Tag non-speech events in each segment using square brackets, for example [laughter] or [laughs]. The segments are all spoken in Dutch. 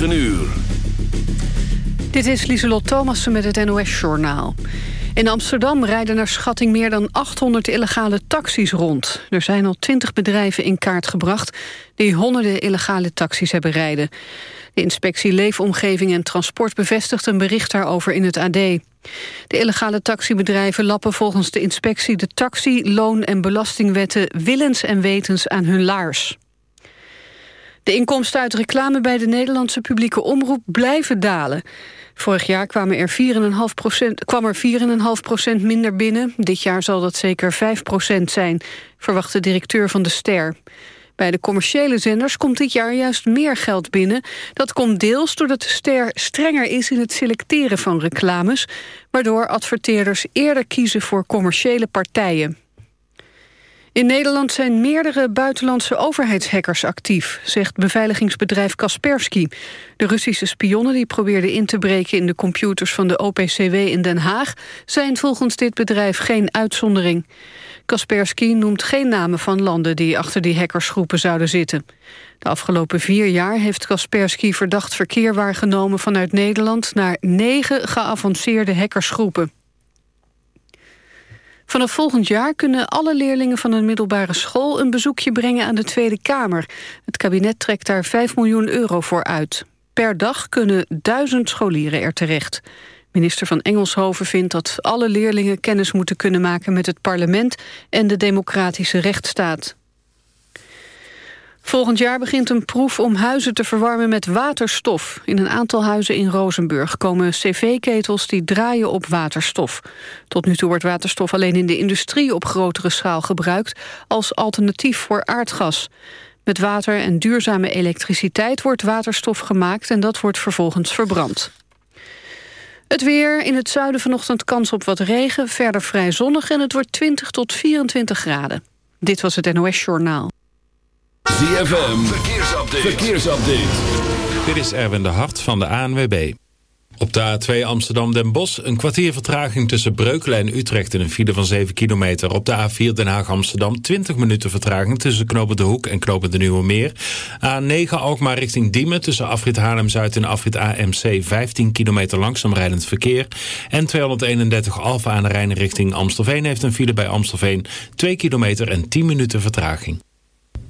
9 uur. Dit is Lieselot Thomassen met het NOS-journaal. In Amsterdam rijden naar schatting meer dan 800 illegale taxis rond. Er zijn al 20 bedrijven in kaart gebracht... die honderden illegale taxis hebben rijden. De inspectie Leefomgeving en Transport bevestigt een bericht daarover in het AD. De illegale taxibedrijven lappen volgens de inspectie... de taxi-, loon- en belastingwetten willens en wetens aan hun laars. De inkomsten uit reclame bij de Nederlandse publieke omroep blijven dalen. Vorig jaar kwamen er 4,5 kwam er 4,5% minder binnen. Dit jaar zal dat zeker 5% zijn, verwacht de directeur van de Ster. Bij de commerciële zenders komt dit jaar juist meer geld binnen. Dat komt deels doordat de ster strenger is in het selecteren van reclames... waardoor adverteerders eerder kiezen voor commerciële partijen. In Nederland zijn meerdere buitenlandse overheidshackers actief, zegt beveiligingsbedrijf Kaspersky. De Russische spionnen die probeerden in te breken in de computers van de OPCW in Den Haag zijn volgens dit bedrijf geen uitzondering. Kaspersky noemt geen namen van landen die achter die hackersgroepen zouden zitten. De afgelopen vier jaar heeft Kaspersky verdacht verkeer waargenomen vanuit Nederland naar negen geavanceerde hackersgroepen. Vanaf volgend jaar kunnen alle leerlingen van een middelbare school... een bezoekje brengen aan de Tweede Kamer. Het kabinet trekt daar 5 miljoen euro voor uit. Per dag kunnen duizend scholieren er terecht. Minister van Engelshoven vindt dat alle leerlingen kennis moeten kunnen maken met het parlement en de democratische rechtsstaat. Volgend jaar begint een proef om huizen te verwarmen met waterstof. In een aantal huizen in Rozenburg komen cv-ketels die draaien op waterstof. Tot nu toe wordt waterstof alleen in de industrie op grotere schaal gebruikt... als alternatief voor aardgas. Met water en duurzame elektriciteit wordt waterstof gemaakt... en dat wordt vervolgens verbrand. Het weer, in het zuiden vanochtend kans op wat regen, verder vrij zonnig... en het wordt 20 tot 24 graden. Dit was het NOS Journaal. ZFM, verkeersupdate. verkeersupdate. Dit is Erwin de Hart van de ANWB. Op de A2 Amsterdam-Den Bosch een kwartier vertraging tussen Breukelen en Utrecht... in een file van 7 kilometer. Op de A4 Den Haag-Amsterdam 20 minuten vertraging... tussen Knopen de Hoek en Knopen de Nieuwe Meer. A9 Alkmaar richting Diemen tussen afrit Haarlem-Zuid en afrit AMC... 15 kilometer langzaam rijdend verkeer. En 231 Alfa aan de Rijn richting Amstelveen... heeft een file bij Amstelveen 2 kilometer en 10 minuten vertraging.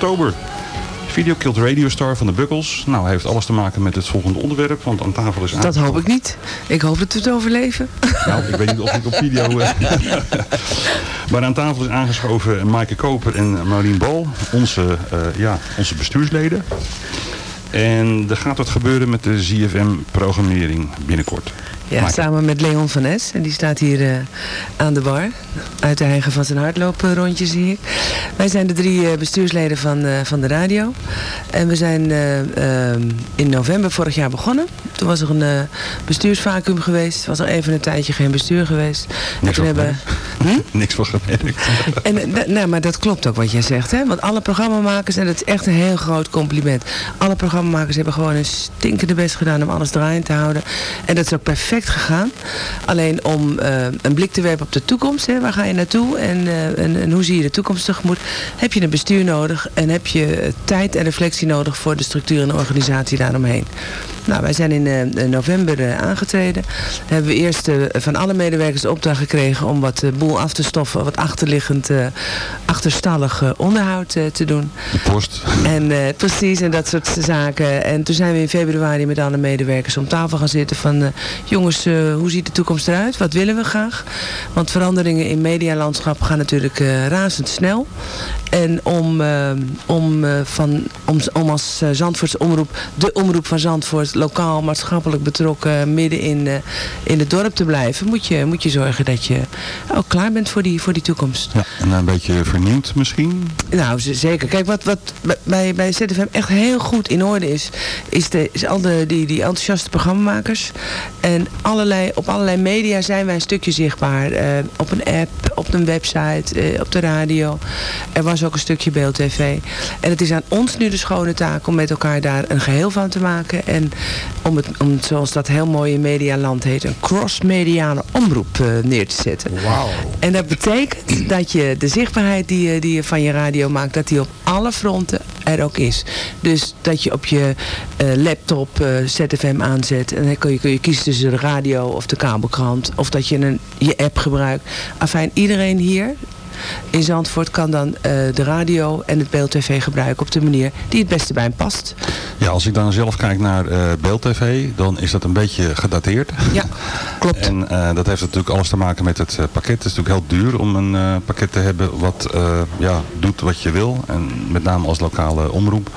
Oktober. Video Killed Radio Star van de Buggles. Nou, hij heeft alles te maken met het volgende onderwerp, want aan tafel is Dat hoop ik niet. Ik hoop dat we het overleven. Nou, ik weet niet of ik op video... eh, [laughs] maar aan tafel is aangeschoven Maaike Koper en Maureen Bal, onze, eh, ja, onze bestuursleden. En er gaat wat gebeuren met de ZFM-programmering binnenkort. Ja, samen met Leon van Es. En die staat hier eh, aan de bar. Uit de eigen van zijn hardlooprondje zie ik. Wij zijn de drie eh, bestuursleden van, eh, van de radio. En we zijn eh, ehm, in november vorig jaar begonnen. Toen was er een eh bestuursvacuum geweest. Was er even een tijdje geen bestuur geweest. Niks hebben... [laughs] Niks van gemerkt. [laughs] En, eh, nou, maar dat klopt ook wat jij zegt. Hè? Want alle programmamakers, en dat is echt een heel groot compliment. Alle programmamakers hebben gewoon een stinkende best gedaan om alles draaiend te houden. En dat is ook perfect gegaan. Alleen om eh, een blik te werpen op de toekomst. Hè? Waar ga je naartoe en, en, en hoe zie je de toekomst tegemoet? Heb je een bestuur nodig en heb je tijd en reflectie nodig voor de structuur en de organisatie daaromheen. Nou, wij zijn in november eh, aangetreden. Hebben we eerst eh, van alle medewerkers de opdracht gekregen om wat eh, boel af te stoffen, wat achterliggend, eh, achterstallig eh, onderhoud eh, te doen. De post. En eh, precies, en dat soort zaken. En toen zijn we in februari met alle medewerkers om tafel gaan zitten van... eh, jongens, eh, hoe ziet de toekomst eruit? Wat willen we graag? Want veranderingen in medialandschap gaan natuurlijk eh, razendsnel. En om, eh, om, eh, van, om, om als eh, Zandvoorts omroep, de omroep van Zandvoort... lokaal, maatschappelijk betrokken, midden in, eh, in het dorp te blijven... Moet je, moet je zorgen dat je ook klaar bent voor die, voor die toekomst. Ja, en een beetje vernieuwd misschien. Nou, zeker. Kijk, wat, wat bij, bij ZFM echt heel goed in orde is, is, de, is al de, die, die enthousiaste programmamakers. En allerlei, op allerlei media zijn wij een stukje zichtbaar. Eh, op een app, op een website, eh, op de radio. Er was ook een stukje beeldtv. En het is aan ons nu de schone taak om met elkaar daar een geheel van te maken. En om het, om zoals dat heel mooi in medialand heet, een cross-mediale omroep eh, neer te zetten. Wauw. En dat betekent [clears throat] dat je de zichtbaarheid die je, die je van je radio maakt, dat die op alle fronten er ook is. Dus dat je op je eh, laptop eh, ZFM aanzet en dan kun je, kun je kiezen tussen de radio of de kabelkrant of dat je een, je app gebruikt. Afijn, iedereen hier in Zandvoort kan dan eh, de radio en het beeldtv gebruiken op de manier die het beste bij hem past. Ja, als ik dan zelf kijk naar eh beeldtv, dan is dat een beetje gedateerd. Ja, klopt. [laughs] En eh, dat heeft natuurlijk alles te maken met het pakket. Het is natuurlijk heel duur om een pakket te hebben wat ja, doet wat je wil. En met name als lokale omroep.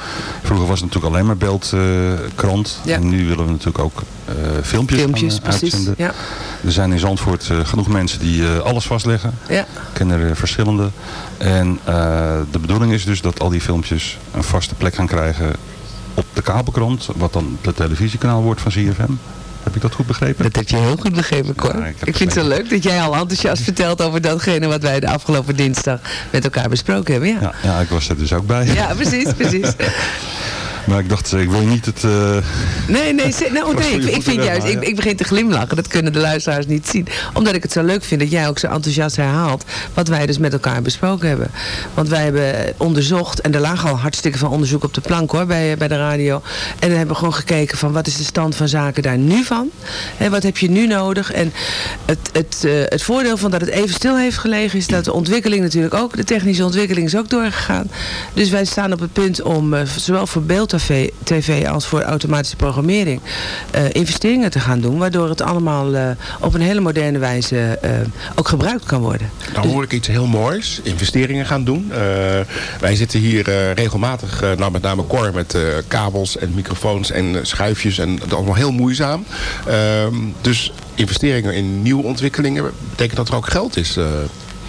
Vroeger was het natuurlijk alleen maar beeldkrant. Ja. En nu willen we natuurlijk ook eh, filmpjes, gaan, Filmpjes, eh, uitzenden. Ja, Er zijn in Zandvoort eh, genoeg mensen die alles vastleggen. ja. Ik ken er verschillende. En de bedoeling is dus dat al die filmpjes een vaste plek gaan krijgen op de kabelkrant. Wat dan het televisiekanaal wordt van CFM. Heb ik dat goed begrepen? Dat heb je heel goed begrepen, Cor. Ja, ik vind het zo leuk dat jij al enthousiast [laughs] vertelt over datgene wat wij de afgelopen dinsdag met elkaar besproken hebben. Ja, Ja, ja, ik was er dus ook bij. ja precies, precies. [laughs] Maar ik dacht, ik wil niet het... eh, Nee, nee, [laughs] ze- nou, nee ik, vind juist, ik, ik begin te glimlachen. Dat kunnen de luisteraars niet zien. Omdat ik het zo leuk vind dat jij ook zo enthousiast herhaalt wat wij dus met elkaar besproken hebben. Want wij hebben onderzocht, en er lagen al hartstikke veel onderzoek op de plank hoor, bij, bij de radio. En dan hebben we gewoon gekeken van wat is de stand van zaken daar nu van? Hè, wat heb je nu nodig? En het, het, eh, het voordeel van dat het even stil heeft gelegen is dat de ontwikkeling natuurlijk ook, de technische ontwikkeling is ook doorgegaan. Dus wij staan op het punt om eh, zowel voor beeldtv TV als voor automatische programmering eh, investeringen te gaan doen. Waardoor het allemaal eh, op een hele moderne wijze eh, ook gebruikt kan worden. Dan hoor ik iets heel moois. Investeringen gaan doen. Wij zitten hier regelmatig, nou met name Cor, met kabels en microfoons en schuifjes. En dat allemaal heel moeizaam. Ehm, dus investeringen in nieuwe ontwikkelingen betekent dat er ook geld is.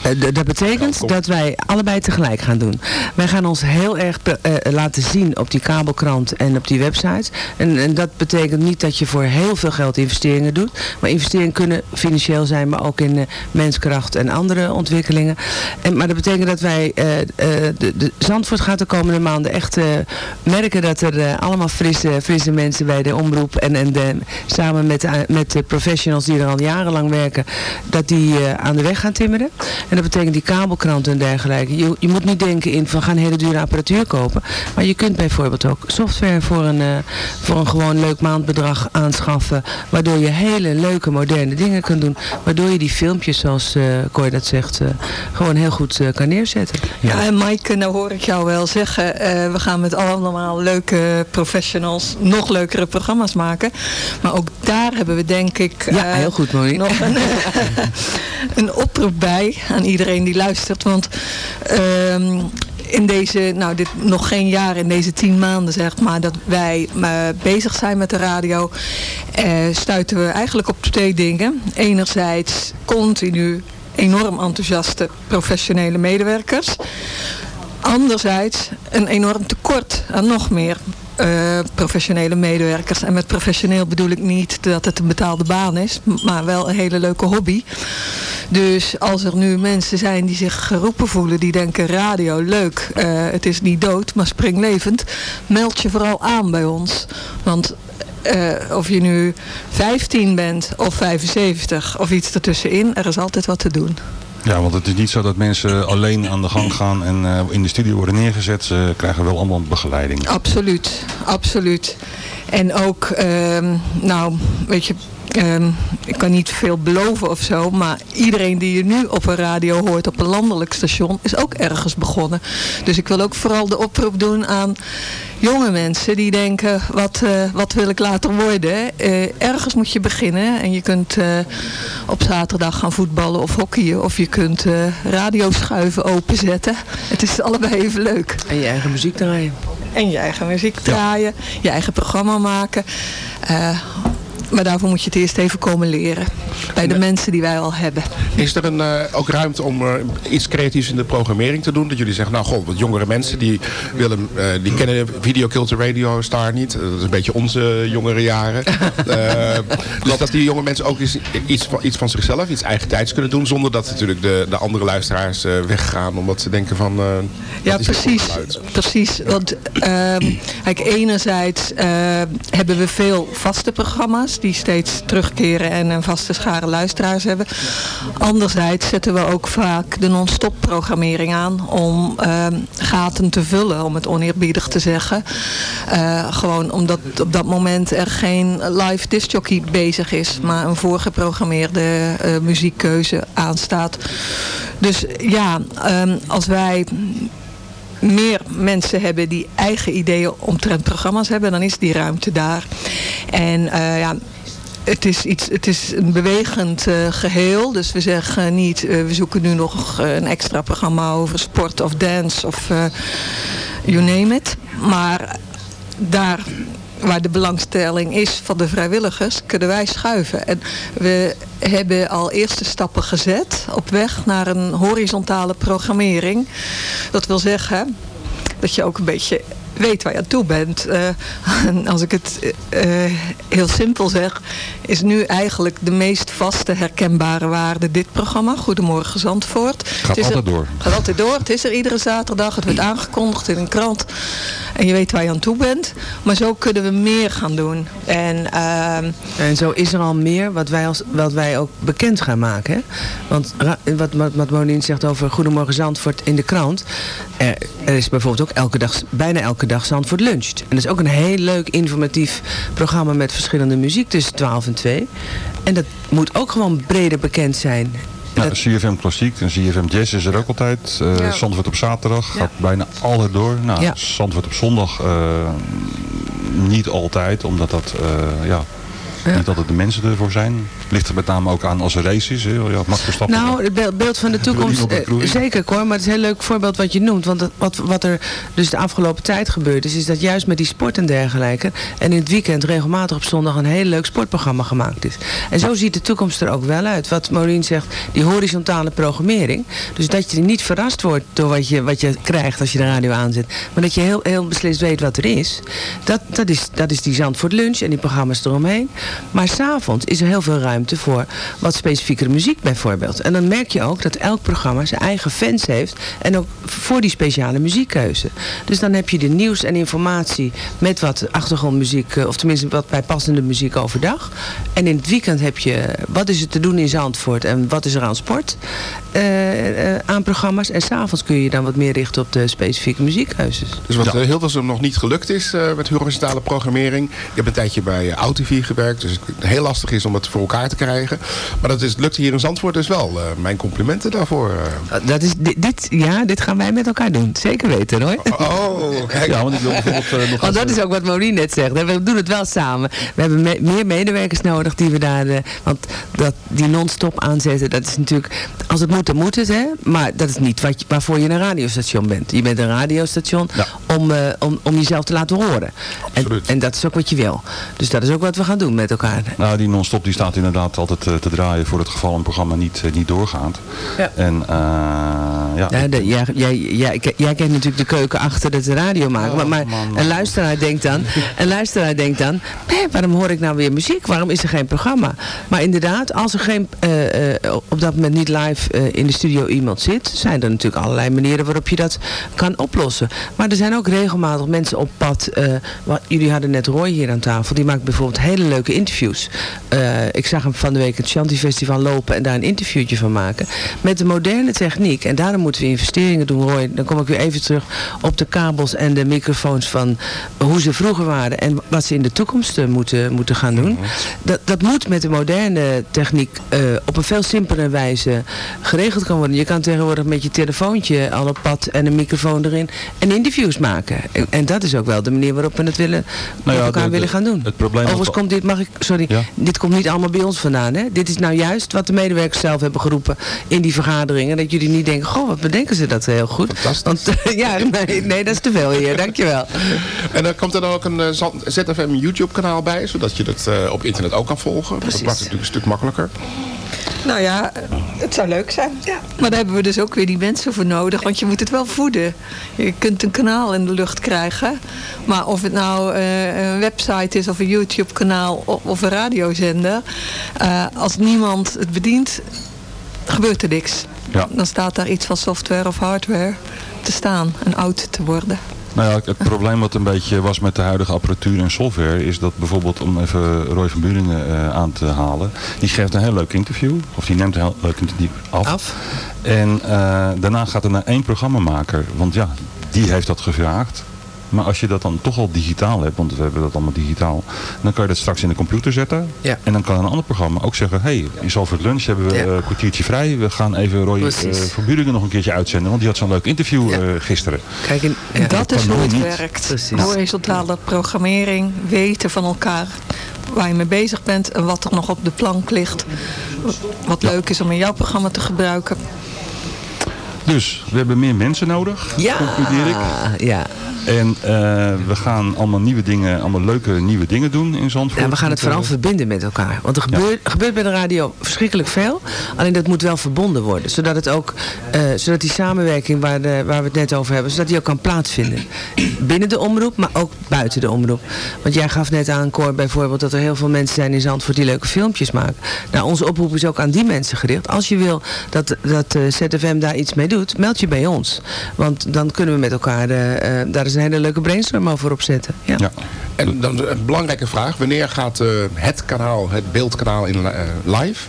Eh. Dat betekent Welkom. dat wij allebei tegelijk gaan doen. Wij gaan ons heel erg eh, laten zien op die kabelkrant en op die website. En, en dat betekent niet dat je voor heel veel geld investeringen doet. Maar investeringen kunnen financieel zijn, maar ook in eh, menskracht en andere ontwikkelingen. En, maar dat betekent dat wij, de, de Zandvoort gaat de komende maanden echt merken dat er allemaal frisse, frisse mensen bij de omroep en, en de, samen met, met de professionals die er al jarenlang werken, dat die aan de weg gaan timmeren. En dat betekent die kabelkranten en dergelijke. Je, je moet niet denken in van gaan hele dure apparatuur kopen. Maar je kunt bijvoorbeeld ook software voor een, eh, voor een gewoon leuk maandbedrag aanschaffen. Waardoor je hele leuke moderne dingen kan doen. Waardoor je die filmpjes zoals uh, Cor dat zegt eh, gewoon heel goed eh, kan neerzetten. Ja, en Mike, nou hoor ik jou wel zeggen, eh, we gaan met allemaal leuke professionals nog leukere programma's maken. Maar ook daar hebben we denk ik Ja, heel goed Monique. nog een, [laughs] [laughs] een oproep bij aan iedereen die luistert. Want ehm, in deze, nou dit nog geen jaar, in deze tien maanden zeg maar, dat wij eh, bezig zijn met de radio, eh, stuiten we eigenlijk op twee dingen. Enerzijds continu enorm enthousiaste professionele medewerkers. Anderzijds een enorm tekort aan nog meer eh, professionele medewerkers. En met professioneel bedoel ik niet dat het een betaalde baan is, maar wel een hele leuke hobby. Dus als er nu mensen zijn die zich geroepen voelen, die denken radio leuk, eh, het is niet dood, maar springlevend, meld je vooral aan bij ons. Want eh, of je nu 15 bent of 75 of iets ertussenin, er is altijd wat te doen. Ja, want het is niet zo dat mensen alleen aan de gang gaan en eh, in de studio worden neergezet. Ze krijgen wel allemaal begeleiding. Absoluut, absoluut. En ook, ehm, nou, weet je, ehm, ik kan niet veel beloven of zo, maar iedereen die je nu op een radio hoort op een landelijk station is ook ergens begonnen. Dus ik wil ook vooral de oproep doen aan jonge mensen die denken, wat, eh, wat wil ik later worden? Eh, ergens moet je beginnen en je kunt eh, op zaterdag gaan voetballen of hockeyen of je kunt eh radioschuiven openzetten. Het is allebei even leuk. En je eigen muziek draaien. En je eigen muziek draaien, je eigen programma maken. Maar daarvoor moet je het eerst even komen leren. Bij de mensen die wij al hebben. Is er een, eh, ook ruimte om eh, iets creatiefs in de programmering te doen? Dat jullie zeggen, nou goh, wat jongere mensen die, willen, eh, die kennen Video Culture Radio Star niet. Dat is een beetje onze jongere jaren. [laughs] Dus dat die jonge mensen ook eens iets van, iets van zichzelf, iets eigen tijds kunnen doen. Zonder dat natuurlijk de, de andere luisteraars weggaan. Omdat ze denken van... Ja, precies. Precies. Want ehm, kijk, enerzijds hebben we veel vaste programma's die steeds terugkeren en een vaste schare luisteraars hebben. Anderzijds zetten we ook vaak de non-stop programmering aan om ehm, gaten te vullen, om het oneerbiedig te zeggen. Eh, gewoon omdat op dat moment er geen live discjockey bezig is, maar een voorgeprogrammeerde eh, muziekkeuze aanstaat. Dus ja, ehm, als wij meer mensen hebben die eigen ideeën omtrent programma's hebben, dan is die ruimte daar. En eh, ja, het is, iets, het is een bewegend eh, geheel. Dus we zeggen niet, eh, we zoeken nu nog eh, een extra programma over sport of dance of you name it. Maar daar waar de belangstelling is van de vrijwilligers, kunnen wij schuiven. En we hebben al eerste stappen gezet op weg naar een horizontale programmering. Dat wil zeggen dat je ook een beetje weet waar je aan toe bent. Eh, [laughs] als ik het eh, heel simpel zeg, is nu eigenlijk de meest vaste herkenbare waarde dit programma. Goedemorgen Zandvoort. Gaat Het is er- altijd door. gaat altijd door. Het is er iedere zaterdag. Het wordt aangekondigd in een krant. En je weet waar je aan toe bent. Maar zo kunnen we meer gaan doen. En ehm, En zo is er al meer wat wij, als, wat wij ook bekend gaan maken. Hè? Want wat, wat, wat Monien zegt over Goedemorgen Zandvoort in de krant. Er, er is bijvoorbeeld ook elke dag, bijna elke dag Zandvoort luncht. En dat is ook een heel leuk informatief programma met verschillende muziek tussen 12 en 2. En dat moet ook gewoon breder bekend zijn. Nou, CFM Klassiek en CFM Jazz is er ook altijd. Ja. Zandvoort op zaterdag gaat bijna altijd door. Nou, Ja. Zandvoort op zondag eh, niet altijd, omdat dat eh, ja, Ja. niet altijd de mensen ervoor zijn. Ligt er met name ook aan als er race is. Hè? Ja, Max Verstappen. Nou, het beeld, van de toekomst, eh, zeker Cor, maar het is een heel leuk voorbeeld wat je noemt. Want het- wat, wat er dus de afgelopen tijd gebeurd is, is dat juist met die sport en dergelijke, en in het weekend regelmatig op zondag een heel leuk sportprogramma gemaakt is. En zo ziet de toekomst er ook wel uit. Wat Maureen zegt, die horizontale programmering. Dus dat je niet verrast wordt door wat je, wat je krijgt als je de radio aanzet. Maar dat je heel, heel beslist weet wat er is. Dat, dat, is, dat is die Zandvoort Lunch en die programma's eromheen. Maar s'avonds is er heel veel ruimte voor wat specifiekere muziek bijvoorbeeld. En dan merk je ook dat elk programma zijn eigen fans heeft. En ook voor die speciale muziekkeuze. Dus dan heb je de nieuws en informatie met wat achtergrondmuziek. eh, Of tenminste wat bijpassende muziek overdag. En in het weekend heb je wat is er te doen in Zandvoort en wat is er aan sport. eh, eh, aan programma's. En s'avonds kun je je dan wat meer richten op de specifieke muziekkeuzes. Dus wat heel veel nog niet gelukt is eh, met horizontale programmering. Ik heb een tijdje bij uh, Autovie gewerkt. Dus het heel lastig is om het voor elkaar te krijgen. Maar dat is, lukt hier in Zandvoort dus wel. Eh, mijn complimenten daarvoor. eh. Dat is, dit, dit- ja, dit gaan wij met elkaar doen. Zeker weten hoor. Oh, [laughs] kijk. Ja, want ik wil bijvoorbeeld eh, nog... Want dat is ook wat Maureen net zegt. hè. We doen het wel samen. We hebben me- meer medewerkers nodig die we daar... eh, want dat, die non-stop aanzetten, dat is natuurlijk... Als het moet, dan moet het. Hè? Maar dat is niet wat je, waarvoor je een radiostation bent. Je bent een radiostation Ja. om, eh, om, om jezelf te laten horen. En, Absoluut. en dat is ook wat je wil. Dus dat is ook wat we gaan doen met elkaar. Nou, die non-stop die staat inderdaad altijd eh, te draaien voor het geval een programma niet, eh, niet doorgaat. Ja. En eh, ja, Ja, de, jij, jij, jij, jij kent natuurlijk de keuken achter het radio maken. maar maar man, man. een luisteraar denkt dan, [laughs] een luisteraar denkt dan, "Hé, waarom hoor ik nou weer muziek? Waarom is er geen programma? Maar inderdaad, als er geen, eh, eh, op dat moment niet live eh, in de studio iemand zit, zijn er natuurlijk allerlei manieren waarop je dat kan oplossen. Maar er zijn ook regelmatig mensen op pad. eh, wat, jullie hadden net Roy hier aan tafel. Die maakt bijvoorbeeld hele leuke interviews. Eh, ik zag hem van de week het Shanti Festival lopen en daar een interviewtje van maken. Met de moderne techniek. En daarom moeten we investeringen doen, Roy. Dan kom ik weer even terug op de kabels en de microfoons van hoe ze vroeger waren en wat ze in de toekomst eh, moeten, moeten gaan doen. Dat, dat moet met de moderne techniek eh, op een veel simpelere wijze geregeld kan worden. Je kan tegenwoordig met je telefoontje al op pad en een microfoon erin en interviews maken. En, en dat is ook wel de manier waarop we het willen, met Nou ja, elkaar de- de- willen gaan doen. het probleem Overigens wat- komt dit, mag ik, sorry, Ja. dit komt niet allemaal bij ons vandaan. Hè? Dit is nou juist wat de medewerkers zelf hebben geroepen in die vergaderingen. Dat jullie niet denken, goh, wat bedenken ze dat heel goed. Want ja, nee, nee, dat is te veel hier. Dankjewel. En dan komt er dan ook een eh, ZFM YouTube kanaal bij. Zodat je eh, op internet ook kan volgen. Precies. Dat maakt het natuurlijk een stuk makkelijker. Nou ja, het zou leuk zijn. Ja. Maar daar hebben we dus ook weer die mensen voor nodig. Want je moet het wel voeden. Je kunt een kanaal in de lucht krijgen. Maar of het nou eh, een website is of een YouTube kanaal of, of een radiozender. eh, als niemand het bedient, gebeurt er niks. Ja. Dan staat daar iets van software of hardware te staan en oud te worden. Nou ja, het probleem wat een beetje was met de huidige apparatuur en software is dat bijvoorbeeld, om even Roy van Buringen eh, aan te halen, die geeft een heel leuk interview, of die neemt een heel leuk interview af. Af. En eh, daarna gaat er naar één programmamaker, want ja, die heeft dat gevraagd. Maar als je dat dan toch al digitaal hebt, want we hebben dat allemaal digitaal, dan kan je dat straks in de computer zetten. Ja. En dan kan een ander programma ook zeggen, hé, hey, je zal voor het lunch hebben we Ja. een kwartiertje vrij. We gaan even Roy eh, Precies. van Buringen nog een keertje uitzenden, want die had zo'n leuk interview Ja. eh, gisteren. Kijk, in, En ja. dat is hoe het niet. werkt. Precies. Horizontale programmering, weten van elkaar waar je mee bezig bent en wat er nog op de plank ligt. Wat leuk is om in jouw programma te gebruiken. Dus we hebben meer mensen nodig, ja, concludeer ik. ja. En eh, we gaan allemaal nieuwe dingen, allemaal leuke nieuwe dingen doen in Zandvoort. Ja, we gaan het Met, vooral eh, verbinden met elkaar. Want er gebeurt, gebeurt bij de radio verschrikkelijk veel. Alleen dat moet wel verbonden worden. Zodat, het ook, eh, zodat die samenwerking waar, de, waar we het net over hebben, zodat die ook kan plaatsvinden. Binnen de omroep, maar ook buiten de omroep. Want jij gaf net aan, Cor, bijvoorbeeld dat er heel veel mensen zijn in Zandvoort die leuke filmpjes maken. Nou, onze oproep is ook aan die mensen gericht. Als je wil dat, dat eh, ZFM daar iets mee doet, meld je bij ons. Want dan kunnen we met elkaar, eh, daar is een hele leuke brainstorm over opzetten. Ja. Ja. En dan een belangrijke vraag. Wanneer gaat eh, het kanaal, het beeldkanaal in live?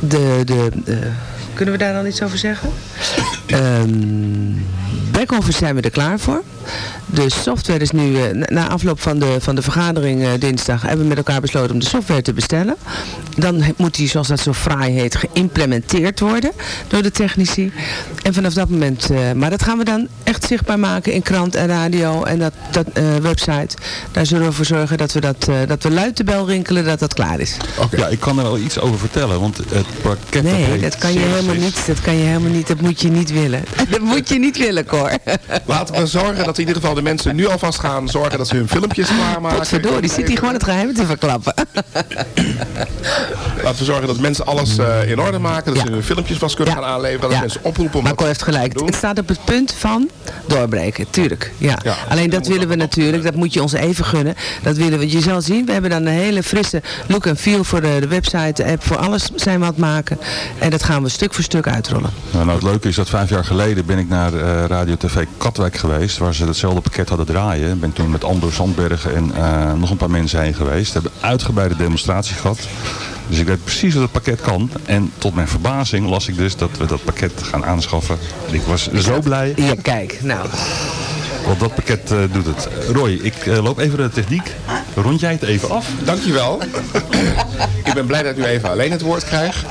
de, de, kunnen we daar dan iets over zeggen? [coughs] Back-office zijn we er klaar voor. De software is nu, eh, na, afloop van de, van de vergadering eh, dinsdag, hebben we met elkaar besloten om de software te bestellen. Dan moet die, zoals dat zo fraai heet, geïmplementeerd worden door de technici. En vanaf dat moment, eh, maar dat gaan we dan echt zichtbaar maken in krant en radio en dat, dat eh, website. Daar zullen we voor zorgen dat we, dat, eh, dat we luid de bel rinkelen dat dat klaar is. Ja, ik kan er wel iets over vertellen, want het pakket Nee, dat kan je helemaal niet. Dat kan je helemaal niet. Dat moet je niet willen. [laughs] Dat moet je niet willen, Cor. Laten we zorgen dat in ieder geval de mensen nu alvast gaan zorgen dat ze hun filmpjes klaarmaken. Potverdorie, zit hier gewoon het geheim te verklappen. Laten we zorgen dat mensen alles eh, in orde maken. Dat ze hun filmpjes vast kunnen gaan aanleveren. Dat mensen oproepen om Maar dat Cor heeft gelijk. Het staat op het punt van doorbreken, tuurlijk. Ja. Ja. Alleen dat willen we natuurlijk, dat moet je ons even gunnen. Dat willen we. Je zal zien, we hebben dan een hele frisse look en feel voor de, de website, de app, voor alles zijn we aan het maken. En dat gaan we stuk voor stuk uitrollen. Nou, nou, het leuke is dat vijf jaar geleden ben ik naar eh, Radio TV Katwijk geweest. Waar ze hetzelfde pakket hadden draaien. Ik ben toen met Andor Sandbergen en eh, nog een paar mensen heen geweest. We hebben een uitgebreide demonstratie gehad. Dus ik weet precies wat het pakket kan. En tot mijn verbazing las ik dus dat we dat pakket gaan aanschaffen. En ik was zo blij. Ja, kijk, nou. Want dat pakket eh, doet het. Roy, ik eh, loop even de techniek. Rond jij het even af? Dankjewel. ik ben blij dat nu even alleen het woord krijg.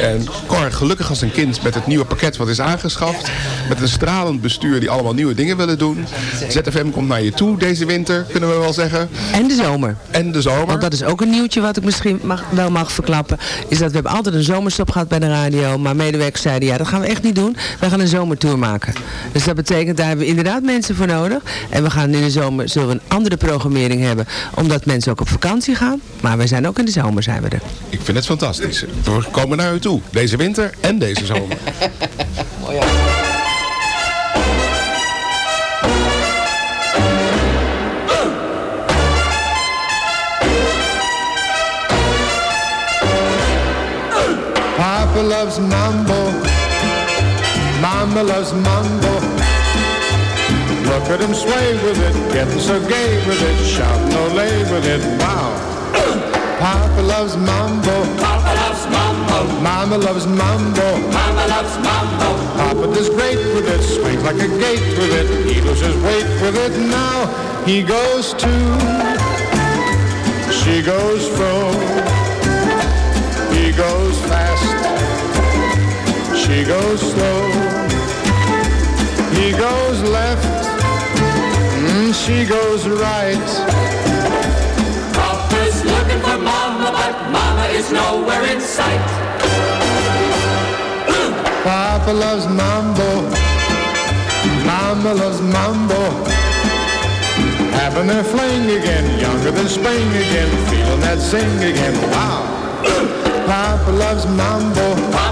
en Cor, gelukkig als een kind met het nieuwe pakket wat is aangeschaft. Met een stralend bestuur die allemaal nieuwe dingen willen doen. ZFM komt naar je toe deze winter, kunnen we wel zeggen. En de zomer. En de zomer. Want dat is ook een nieuwtje wat ik misschien mag, wel mag verklappen. Is dat we hebben altijd een zomerstop gehad bij de radio. Maar medewerkers zeiden, ja dat gaan we echt niet doen. Wij gaan een zomertour maken. Dus dat betekent, daar hebben we inderdaad mensen voor nodig. En we gaan in de zomer, zullen we een andere programmering hebben. Omdat mensen ook op vakantie gaan. Maar wij zijn ook in de zomer zijn we er. Ik vind het fantastisch. We komen naar u toe. Deze winter en deze zomer. [laughs] Papa loves mambo. Mama loves mambo. Look at him sway with it, getting so gay with it, shouting olay with it. Wow. [coughs] Papa loves mambo. Papa loves mambo. Mama loves mambo. Mama loves mambo. Papa does great with it, swings like a gate with it. He loses weight with it. Now he goes to. She goes fro. He goes fast. She goes slow. He goes left. Mm, she goes right. Papa's looking for Mama, but Mama is nowhere in sight. [clears throat] Papa loves mambo. Mama loves mambo. Having their fling again, younger than Spain again, feeling that sing again. Wow. [clears throat] Papa loves mambo. Papa loves mambo.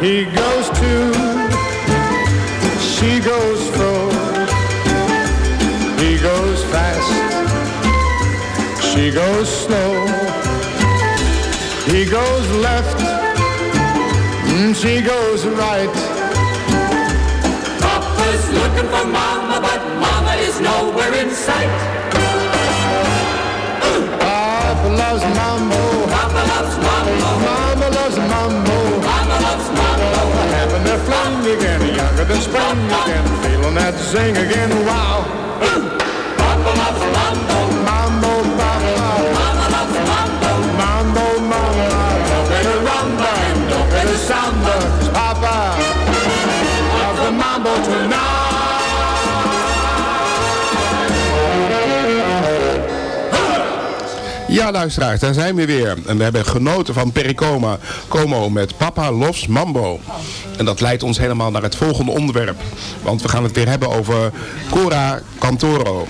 He goes to, she goes fro. He goes fast, she goes slow. He goes left, mm, she goes right. Papa's looking for Mama, but Mama is nowhere in sight. Spring again, feeling that zing again. Wow, Ja, luisteraars, daar zijn we weer. En we hebben genoten van Pericoma Como met Papa Loves Mambo. En dat leidt ons helemaal naar het volgende onderwerp. Want we gaan het weer hebben over Cora Cantoro.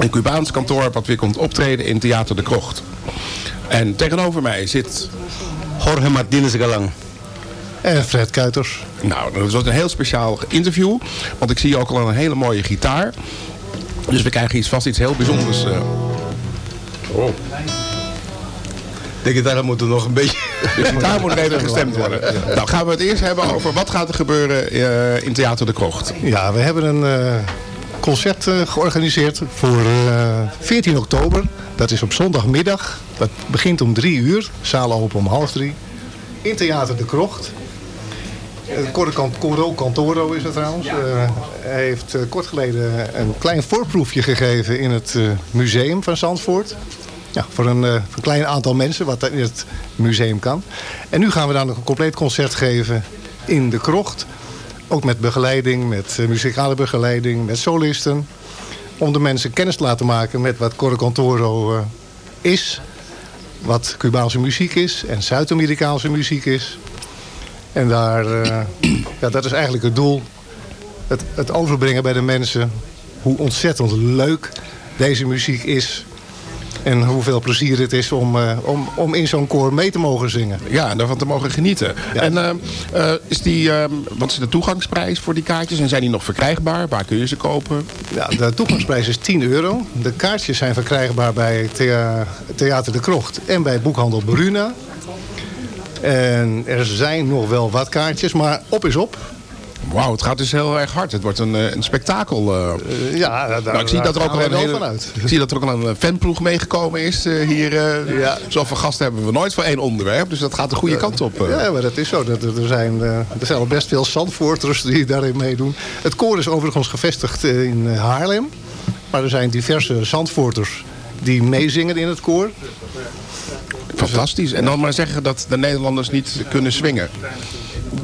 Een Cubaans kantoor wat weer komt optreden in Theater de Krocht. En tegenover mij zit... Jorge Martinez Galang. En Fred Kuiters. Nou, dat wordt een heel speciaal interview. Want ik zie ook al een hele mooie gitaar. Dus we krijgen iets, vast iets heel bijzonders. eh. Oh. [laughs] De gitaar moet er nog een beetje... De gitaar moet nog even gestemd worden. Nou, gaan we het eerst hebben over wat gaat er gebeuren eh, in Theater de Krocht. Ja, we hebben een eh, concert eh, georganiseerd voor eh, 14 oktober. Dat is op zondagmiddag. Dat begint om drie uur. Zaal open om half drie. In Theater de Krocht. Coro Can- Coro Cantoro is het trouwens. Eh, hij heeft kort geleden een klein voorproefje gegeven in het eh, museum van Zandvoort. Ja, voor een, eh, een klein aantal mensen, wat in het museum kan. En nu gaan we nog een compleet concert geven in de krocht. Ook met begeleiding, met eh, muzikale begeleiding, met solisten. Om de mensen kennis te laten maken met wat Coro Cantoro eh, is. Wat Cubaanse muziek is en Zuid-Amerikaanse muziek is. En daar, ja, dat is eigenlijk het doel. Het, het overbrengen bij de mensen hoe ontzettend leuk deze muziek is. En hoeveel plezier het is om, eh, om, om in zo'n koor mee te mogen zingen. Ja, en daarvan te mogen genieten. En eh, eh, is die, eh, wat is de toegangsprijs voor die kaartjes? En zijn die nog verkrijgbaar? Waar kun je ze kopen? Ja, de toegangsprijs is 10 euro. De kaartjes zijn verkrijgbaar bij Thea- Theater de Krocht en bij Boekhandel Bruna. En er zijn nog wel wat kaartjes, maar op is op. Wauw, het gaat dus heel erg hard. Het wordt een, eh, een spektakel. eh. ja, daar, Nou, ik zie dat er ook al een hele, vanuit. ik zie dat er ook al een fanploeg meegekomen is eh, hier. eh Zoveel gasten hebben we nooit voor één onderwerp. Dus dat gaat de goede kant op. eh. Ja, maar dat is zo. Dat- Er zijn, eh, er zijn al best veel Zandvoorters die daarin meedoen. Het koor is overigens gevestigd eh, in eh, Haarlem. Maar er zijn diverse Zandvoorters die meezingen in het koor. Fantastisch. En dan maar zeggen dat de Nederlanders niet kunnen swingen.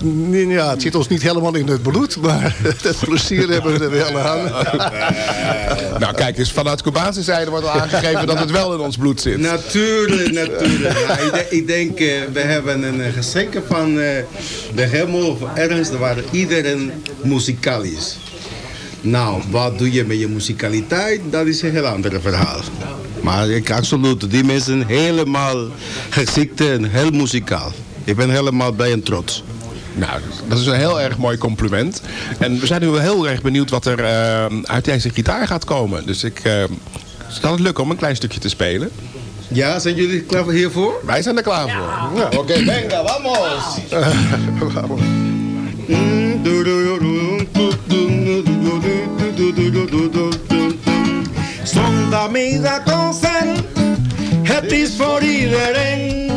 Nee, Ja, het zit ons niet helemaal in het bloed, maar [laughs] het plezier hebben we er wel aan. [laughs] nou kijk eens, vanuit Cubaanse zijde wordt al aangegeven dat het wel in ons bloed zit. Natuurlijk, [laughs] natuurlijk. Nou, ik, denk- ik denk, eh, we hebben een eh, geschenk van eh, de hemel of ergens waar iedereen muzikaal is. Nou, wat doe je met je muzikaliteit? Dat is een heel ander verhaal. Maar ik absoluut, die mensen helemaal geschikt en heel muzikaal. Ik ben helemaal bij en trots. Nou, dat is een heel erg mooi compliment. En we zijn nu wel heel erg benieuwd wat er eh, uit deze gitaar gaat komen. Dus ik eh zal het lukken om een klein stukje te spelen. Ja, zijn jullie klaar voor hiervoor? Wij zijn er klaar voor. Ja, Oké, venga, vamos. Zondagmiddag concert, het is voor iedereen.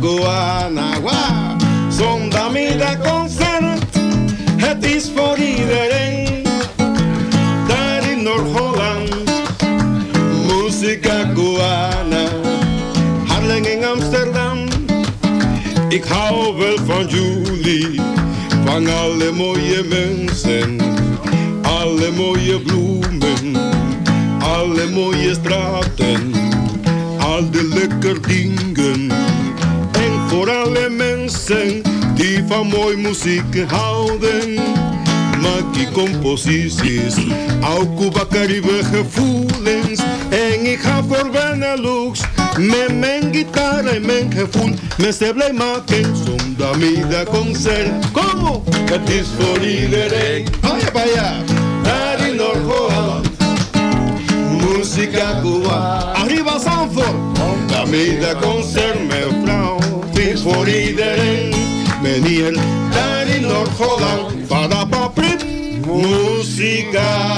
Goana. Wow. Zondagmiddag concert, het is voor iedereen. Daar in Noord-Holland, muzika Goana. Harlem in Amsterdam, ik hou wel van jullie. Van alle mooie mensen, alle mooie bloemen, alle mooie straten, al de lekker dingen. En voor alle mensen die van mooie muziek houden, maak ik composities, ook Cuba Caribe gevoelens. En ik ga voor Benelux, met mijn gitaar en mijn gevoel. Mensen blij maken, zondagmiddag concert. Como? Het is voor iedereen. Oh ja, bij ja. Daar in Noord-Holland. Cuba. Arriba Sanford. Zondagmiddag concert, mevrouw. Het is voor iedereen. Meneer, daar in Noord-Holland. Para paprit. Música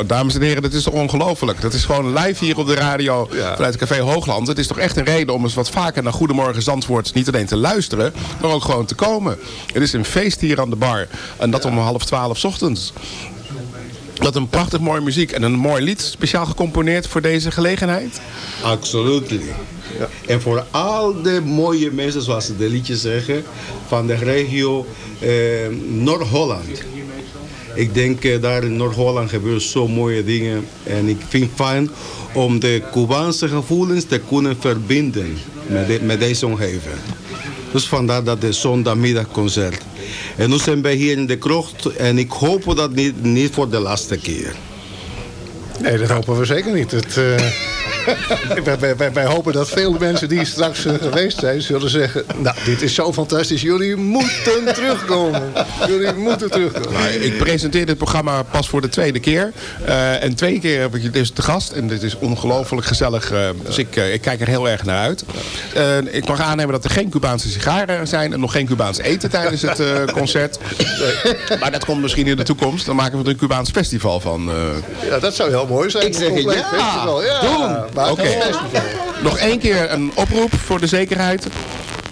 Nou, dames en heren, dat is toch ongelooflijk. Dat is gewoon live hier op de radio vanuit het Café Hoogland. Het is toch echt een reden om eens wat vaker naar Goedemorgen Zandvoort niet alleen te luisteren, maar ook gewoon te komen. Het is een feest hier aan de bar. En dat om half twaalf 's ochtends. Dat een prachtig mooie muziek en een mooi lied, speciaal gecomponeerd voor deze gelegenheid. Absoluut. En voor al de mooie mensen, zoals ze de liedjes zeggen, van de regio eh, Noord-Holland. Ik denk eh, daar in Noord-Holland gebeuren zo mooie dingen. En ik vind het fijn om de Cubaanse gevoelens te kunnen verbinden met, met deze omgeving. Dus vandaar dat de zondagmiddagconcert. En nu zijn wij hier in de krocht en ik hoop dat niet, niet voor de laatste keer. Nee, dat hopen we zeker niet. Het, eh, [laughs] wij, wij- wij, wij hopen dat veel mensen die straks eh, geweest zijn... zullen zeggen... nou, dit is zo fantastisch. Jullie moeten [laughs] terugkomen. Jullie moeten terugkomen. Nou, ik presenteer dit programma pas voor de tweede keer. Eh, en twee keer heb ik je dus te gast. En dit is ongelooflijk gezellig. eh, dus ik, eh, ik kijk er heel erg naar uit. Eh, ik mag aannemen dat er geen Cubaanse sigaren zijn. En nog geen Cubaans eten tijdens het eh, concert. maar dat komt misschien in de toekomst. Dan maken we er een Cubaans festival van. eh. Ja, dat zou heel mooi zijn. Ik zeg ja, festival. ja. doen. Oké. Nog één keer een oproep voor de zekerheid.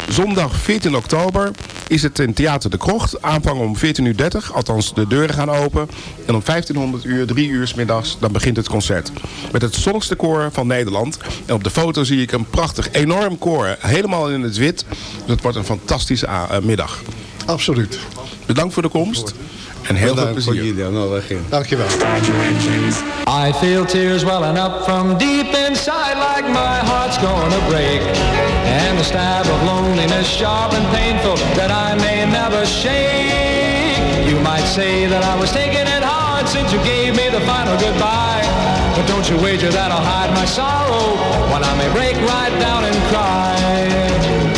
Zondag 14 oktober is het in Theater de Krocht. Aanvang om 14.30 uur, althans de deuren gaan open. En om 1500 uur, 3 uur 's middags, dan begint het concert. Met het zonnigste koor van Nederland. En op de foto zie ik een prachtig, enorm koor. Helemaal in het wit. Dus het wordt een fantastische eh, middag. Absoluut. Bedankt voor de komst. En heel veel plezier. Dankjewel. I feel tears welling up from deep inside like my heart's gonna break. And a stab of loneliness sharp and painful that I may never shake. You might say that I was taking it hard since you gave me the final goodbye. But don't you wager that I'll hide my sorrow when I may break right down and cry.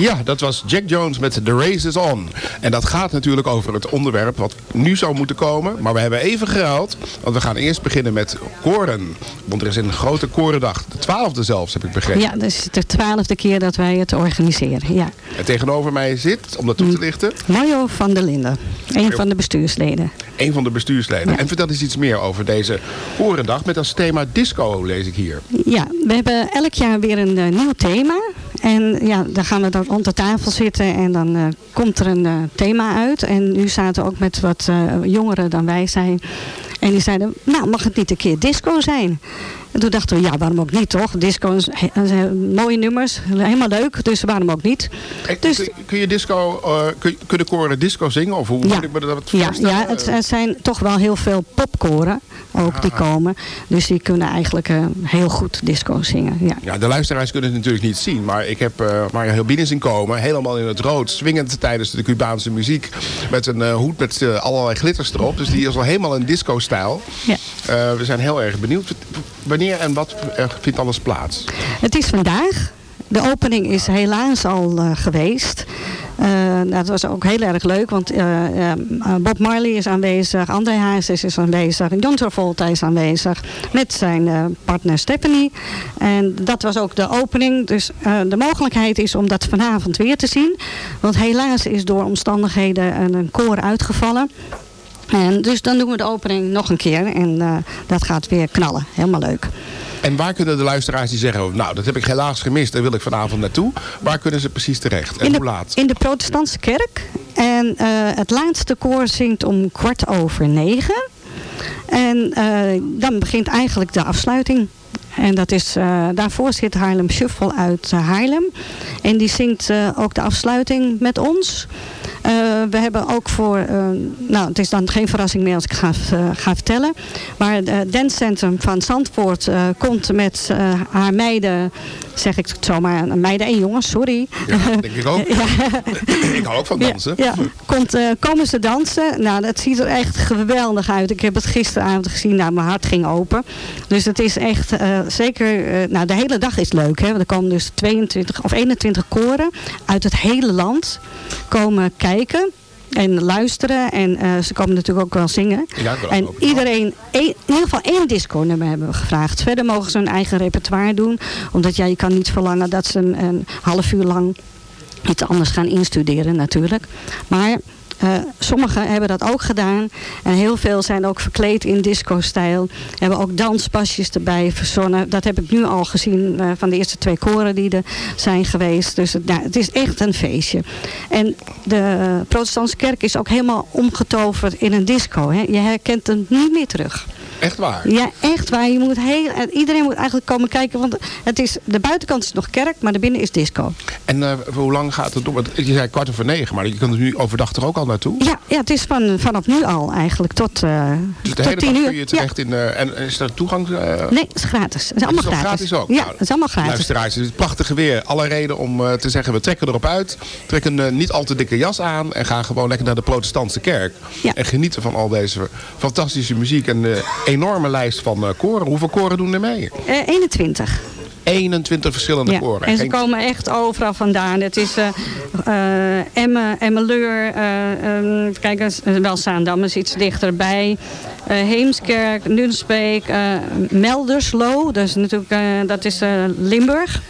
Ja, dat was Jack Jones met The Race is On. En dat gaat natuurlijk over het onderwerp wat nu zou moeten komen. Maar we hebben even geruild. Want we gaan eerst beginnen met koren. Want er is een grote korendag. De twaalfde zelfs, heb ik begrepen. Ja, dat is de twaalfde keer dat wij het organiseren. Ja. En tegenover mij zit, om dat toe te lichten, Mario van der Linden, een van de bestuursleden. een van de bestuursleden. En vertel eens iets meer over deze korendag met als thema disco, lees ik hier. Ja, we hebben elk jaar weer een eh, nieuw thema. En ja, dan gaan we dan rond de tafel zitten en dan eh, komt er een eh, thema uit. En nu zaten we ook met wat eh, jongeren dan wij zijn. En die zeiden, nou mag het niet een keer disco zijn? En toen dachten we, ja waarom ook niet toch? Disco is eh, mooie nummers, helemaal leuk, dus waarom ook niet? Dus, kun, kun je disco, eh, kun, kunnen koren disco zingen? Of hoe moet ik me dat Ja, ja het, het zijn toch wel heel veel popkoren ook die komen. Dus die kunnen eigenlijk eh, heel goed disco zingen. Ja. Ja, de luisteraars kunnen het natuurlijk niet zien. Maar ik heb eh Mario heel binnen zien komen. Helemaal in het rood. Swingend tijdens de Cubaanse muziek. Met een eh, hoed met eh, allerlei glitters erop. Dus die is al helemaal in disco-stijl. Ja. Eh, we zijn heel erg benieuwd. Wanneer en wat vindt alles plaats? Het is vandaag. De opening is helaas al eh, geweest. Eh, dat was ook heel erg leuk, want eh, Bob Marley is aanwezig, André Hazes is aanwezig, John Travolta is aanwezig met zijn partner Stephanie. En dat was ook de opening. Dus de mogelijkheid is om dat vanavond weer te zien. Want helaas is door omstandigheden een koor uitgevallen. En dus dan doen we de opening nog een keer en eh, dat gaat weer knallen. Helemaal leuk. En waar kunnen de luisteraars die zeggen... nou, dat heb ik helaas gemist, daar wil ik vanavond naartoe. Waar kunnen ze precies terecht? En in hoe de, laat? In de protestantse kerk. En eh, het laatste koor zingt om kwart over negen. En eh, dan begint eigenlijk de afsluiting. En dat is, eh, daarvoor zit Haarlem Shuffle uit eh, Haarlem. En die zingt eh, ook de afsluiting met ons. We hebben ook voor, nou het is dan geen verrassing meer als ik ga, ga vertellen. Maar het dancecentrum van Zandvoort komt met haar meiden, zeg ik het zomaar, meiden en jongens, sorry. Ja, denk ik ook. [laughs] [laughs] ik hou ook van dansen. Ja, komt, komen ze dansen. Nou, dat ziet er echt geweldig uit. Ik heb het gisteravond gezien. Nou, mijn hart ging open. Dus het is echt zeker... eh, nou, de hele dag is leuk. Hè? Want er komen dus 22 of 21 koren uit het hele land komen kijken. En luisteren. En eh, ze komen natuurlijk ook wel zingen. Ja, en iedereen, één- in ieder geval één disco nummer hebben we gevraagd. Verder mogen ze hun eigen repertoire doen. Omdat ja, je kan niet verlangen dat ze een, een half uur lang iets anders gaan instuderen natuurlijk. Maar eh, sommigen hebben dat ook gedaan. En heel veel zijn ook verkleed in disco-stijl. Hebben ook danspasjes erbij verzonnen. Dat heb ik nu al gezien eh, van de eerste twee koren die er zijn geweest. Dus het, nou, het is echt een feestje. En de protestantse kerk is ook helemaal omgetoverd in een disco. Hè. Je herkent hem niet meer terug. Echt waar? Ja, echt waar. Je moet heel, en iedereen moet eigenlijk komen kijken. Want het is, de buitenkant is nog kerk, maar de binnen is disco. En eh, hoe lang gaat het? Want Je zei kwart over negen, maar je kunt er nu overdag er ook al naartoe. Ja, ja het is van, vanaf nu al eigenlijk tot, eh Dus de tot hele tien dag uur. kun je terecht in... eh, en is er toegang? eh, Nee, het is gratis. Het is allemaal is ook gratis. gratis ook? Ja, Nou, het is allemaal gratis. Luisteraars, het is prachtige weer. Alle reden om eh, te zeggen, we trekken erop uit. Trek een eh, niet al te dikke jas aan. En ga gewoon lekker naar de protestantse kerk. En genieten van al deze fantastische muziek. En enorme lijst van eh, koren. Hoeveel koren doen er mee? Eh, 21. 21 verschillende Ja. koren. En ze Geen- komen echt overal vandaan. Het is eh eh, Emmen, Emmeleur, eh ehm, kijk eens, wel Zaandam is iets dichterbij. Heemskerk, Nunsbeek, Melderslo, dat is natuurlijk dat is, Limburg.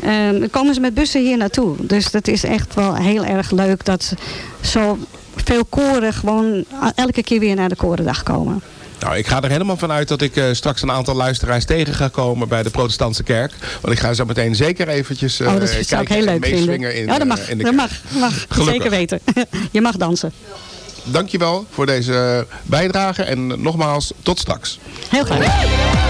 En dan komen ze met bussen hier naartoe. Dus dat is echt wel heel erg leuk dat zo veel koren gewoon elke keer weer naar de korendag komen. Nou, ik ga er helemaal van uit dat ik eh, straks een aantal luisteraars tegen ga komen bij de protestantse kerk. Want ik ga zo meteen zeker eventjes oh, dat zou ik kijken heel en leuk vinden. meeswingen in, ja, dat mag. eh, de dat mag, mag. Zeker weten. Je mag dansen. Dankjewel voor deze bijdrage en nogmaals tot straks. Heel graag.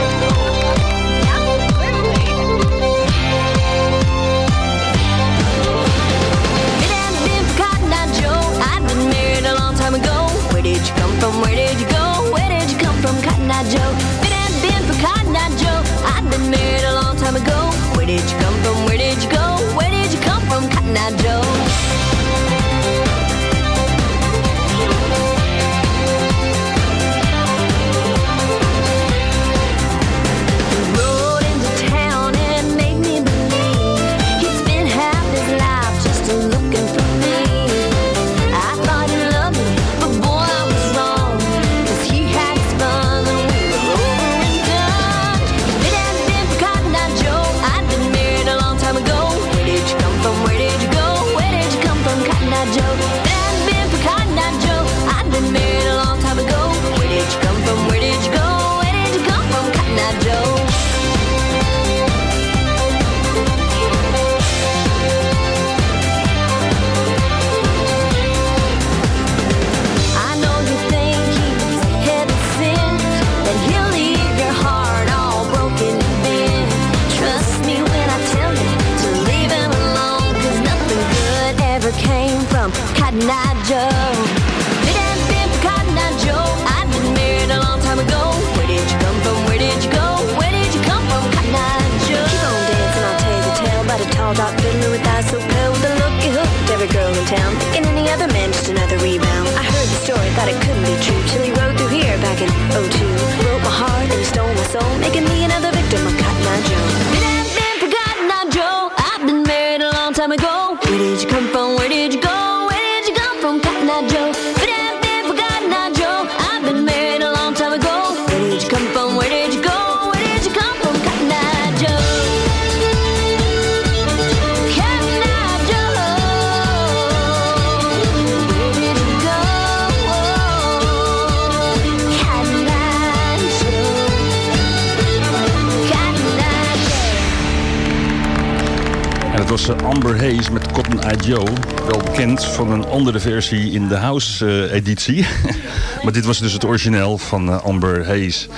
Was eh, Amber Hayes met Cotton Eye Joe. Wel bekend van een andere versie in de house-editie. [laughs] maar dit was dus het origineel van eh, Amber Hayes.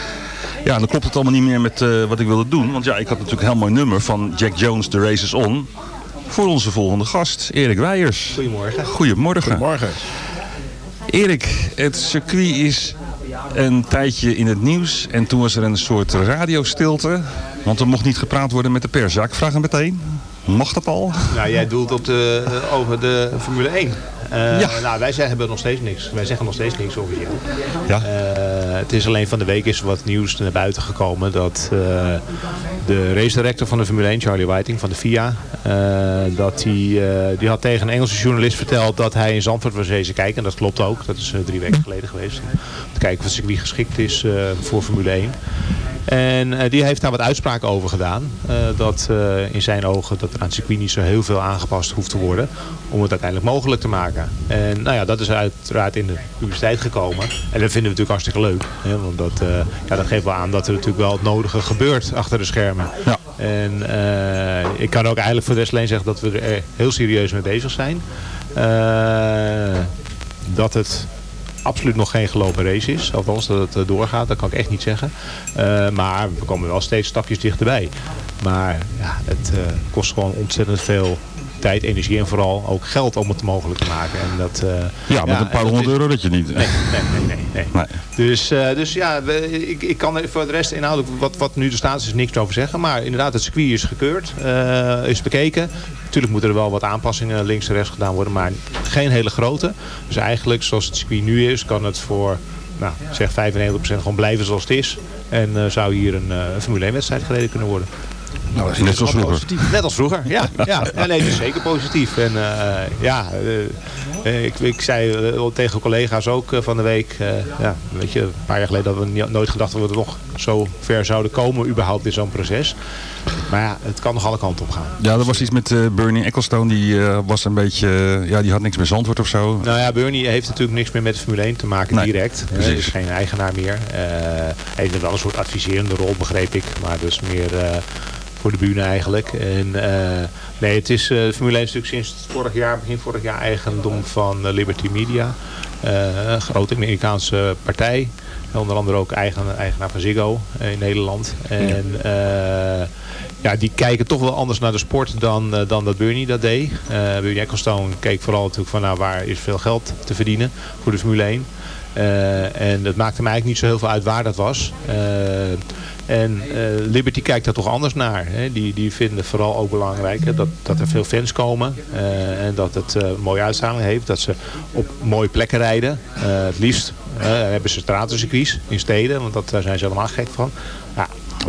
Ja, dan klopt het allemaal niet meer met eh, wat ik wilde doen. Want ja, ik had natuurlijk een heel mooi nummer van Jack Jones, The Race is On. Voor onze volgende gast, Erik Weijers. Goedemorgen. Goedemorgen. Goedemorgen. Erik, het circuit is een tijdje in het nieuws. En toen was er een soort radiostilte. Want er mocht niet gepraat worden met de pers. Ja, ik vraag hem meteen. Mag dat al? Nou, jij doelt op de, eh, over de Formule 1. Eh, Ja. Nou, wij zeggen hebben nog steeds niks. Wij zeggen nog steeds niks officieel. Ja. Eh, het is alleen van de week is wat nieuws naar buiten gekomen dat eh, de race director van de Formule 1, Charlie Whiting van de FIA, eh, dat die, eh, die had tegen een Engelse journalist verteld dat hij in Zandvoort was wezen kijken. En dat klopt ook. Dat is eh, drie weken geleden geweest. Om te kijken of het circuit geschikt is eh, voor Formule 1. En eh, die heeft daar wat uitspraken over gedaan. eh, dat eh, in zijn ogen dat er aan het circuit niet zo heel veel aangepast hoeft te worden. Om het uiteindelijk mogelijk te maken. En nou ja, dat is uiteraard in de publiciteit gekomen. En dat vinden we natuurlijk hartstikke leuk. Hè, want dat, ja, dat geeft wel aan dat er natuurlijk wel het nodige gebeurt achter de schermen. En eh, ik kan ook eigenlijk voor de rest alleen zeggen dat we er heel serieus mee bezig zijn. Dat het absoluut nog geen gelopen race is. Althans, dat het eh, doorgaat, dat kan ik echt niet zeggen. Eh, maar we komen wel steeds stapjes dichterbij. Maar ja, het eh, kost gewoon ontzettend veel tijd, energie en vooral ook geld om het mogelijk te maken. En dat, eh, Ja, met een paar honderd euro dat je niet. Nee, nee, nee. nee, [laughs] nee. Dus, eh, dus ja, we- ik, ik kan er voor de rest inhoudelijk wat, wat nu de status is niks over zeggen. Maar inderdaad, het circuit is gekeurd, eh, is bekeken. Natuurlijk moeten er wel wat aanpassingen links en rechts gedaan worden, maar geen hele grote. Dus eigenlijk, zoals het circuit nu is, kan het voor nou, zeg 95% gewoon blijven zoals het is. En zou hier een Formule 1 wedstrijd gereden kunnen worden. Nou, dat is net zoals vroeger. Net als vroeger, ja. [laughs] ja. ja nee, is zeker positief. En eh, ja, eh, ik, ik zei eh, tegen collega's ook van de week, eh, ja, weet je, een paar jaar geleden hadden we nooit gedacht dat we er nog zo ver zouden komen überhaupt in zo'n proces. Maar ja, het kan nog alle kanten op gaan. Ja, er was iets met eh, Bernie Ecclestone. Die eh, was een beetje... ja, die had niks met Zandvoort of zo. Nou ja, Bernie heeft natuurlijk niks meer met Formule 1 te maken Nee, direct. Hij is geen eigenaar meer. Eh, hij heeft wel een soort adviserende rol, begreep ik. Maar dus meer eh, voor de bühne eigenlijk. En, eh, nee, het is, eh, de Formule 1 is natuurlijk sinds vorig jaar, begin vorig jaar eigendom van eh, Liberty Media. Een grote Amerikaanse partij. Onder andere ook eigen, eigenaar van Ziggo in Nederland. En ja, die kijken toch wel anders naar de sport dan, dan dat Bernie dat deed. Bernie Ecclestone keek vooral natuurlijk van nou, waar is veel geld te verdienen voor de Formule 1. Eh, en het maakte mij eigenlijk niet zo heel veel uit waar dat was. En eh, Liberty kijkt daar toch anders naar. Hè. Die, die vinden vooral ook belangrijk dat, dat er veel fans komen. eh, en dat het een mooie uitstraling heeft. Dat ze op mooie plekken rijden. Het liefst hebben ze stratencircuits in steden. Want dat, daar zijn ze helemaal gek van.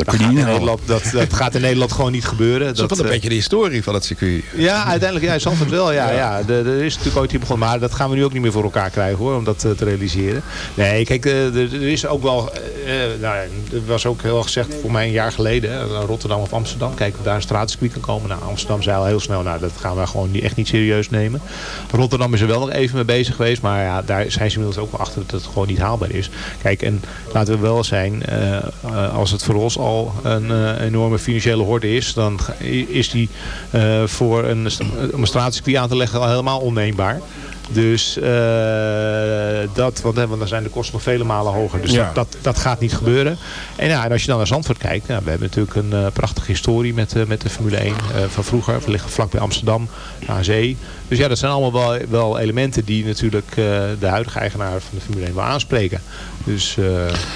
Dat, gaat in. Nederland, dat, dat gaat in Nederland gewoon niet gebeuren. Dat is wel een eh, beetje de historie van het circuit. ja, uiteindelijk, ja, Zandvoort wel. Ja, ja. De- Er is natuurlijk ooit hier begonnen, maar dat gaan we nu ook niet meer voor elkaar krijgen hoor, om dat eh, te realiseren. Nee, kijk, eh, er, er is ook wel, eh, eh, nou, ja, er was ook heel gezegd voor mij een jaar geleden, hè, Rotterdam of Amsterdam, kijken of daar een straatcircuit kan komen. Nou, Amsterdam zei al heel snel, nou, dat gaan we gewoon niet, echt niet serieus nemen. Rotterdam is er wel nog even mee bezig geweest, maar ja, daar zijn ze inmiddels ook wel achter dat het gewoon niet haalbaar is. Kijk, en laten we wel zijn, eh, eh, als het voor ons al een eh, enorme financiële horde is, dan is die eh, voor een, st- om een straatcircuit aan te leggen al helemaal onneembaar. Dus eh, dat, want, want dan zijn de kosten nog vele malen hoger. Dus Ja. dat, dat, dat gaat niet gebeuren. En, ja, en als je dan naar Zandvoort kijkt, nou, we hebben natuurlijk een prachtige historie met, met de Formule 1 eh, van vroeger. We liggen vlak bij Amsterdam, aan zee. Dus ja, dat zijn allemaal wel, wel elementen die natuurlijk de huidige eigenaar van de Formule 1 wil aanspreken. Dus eh,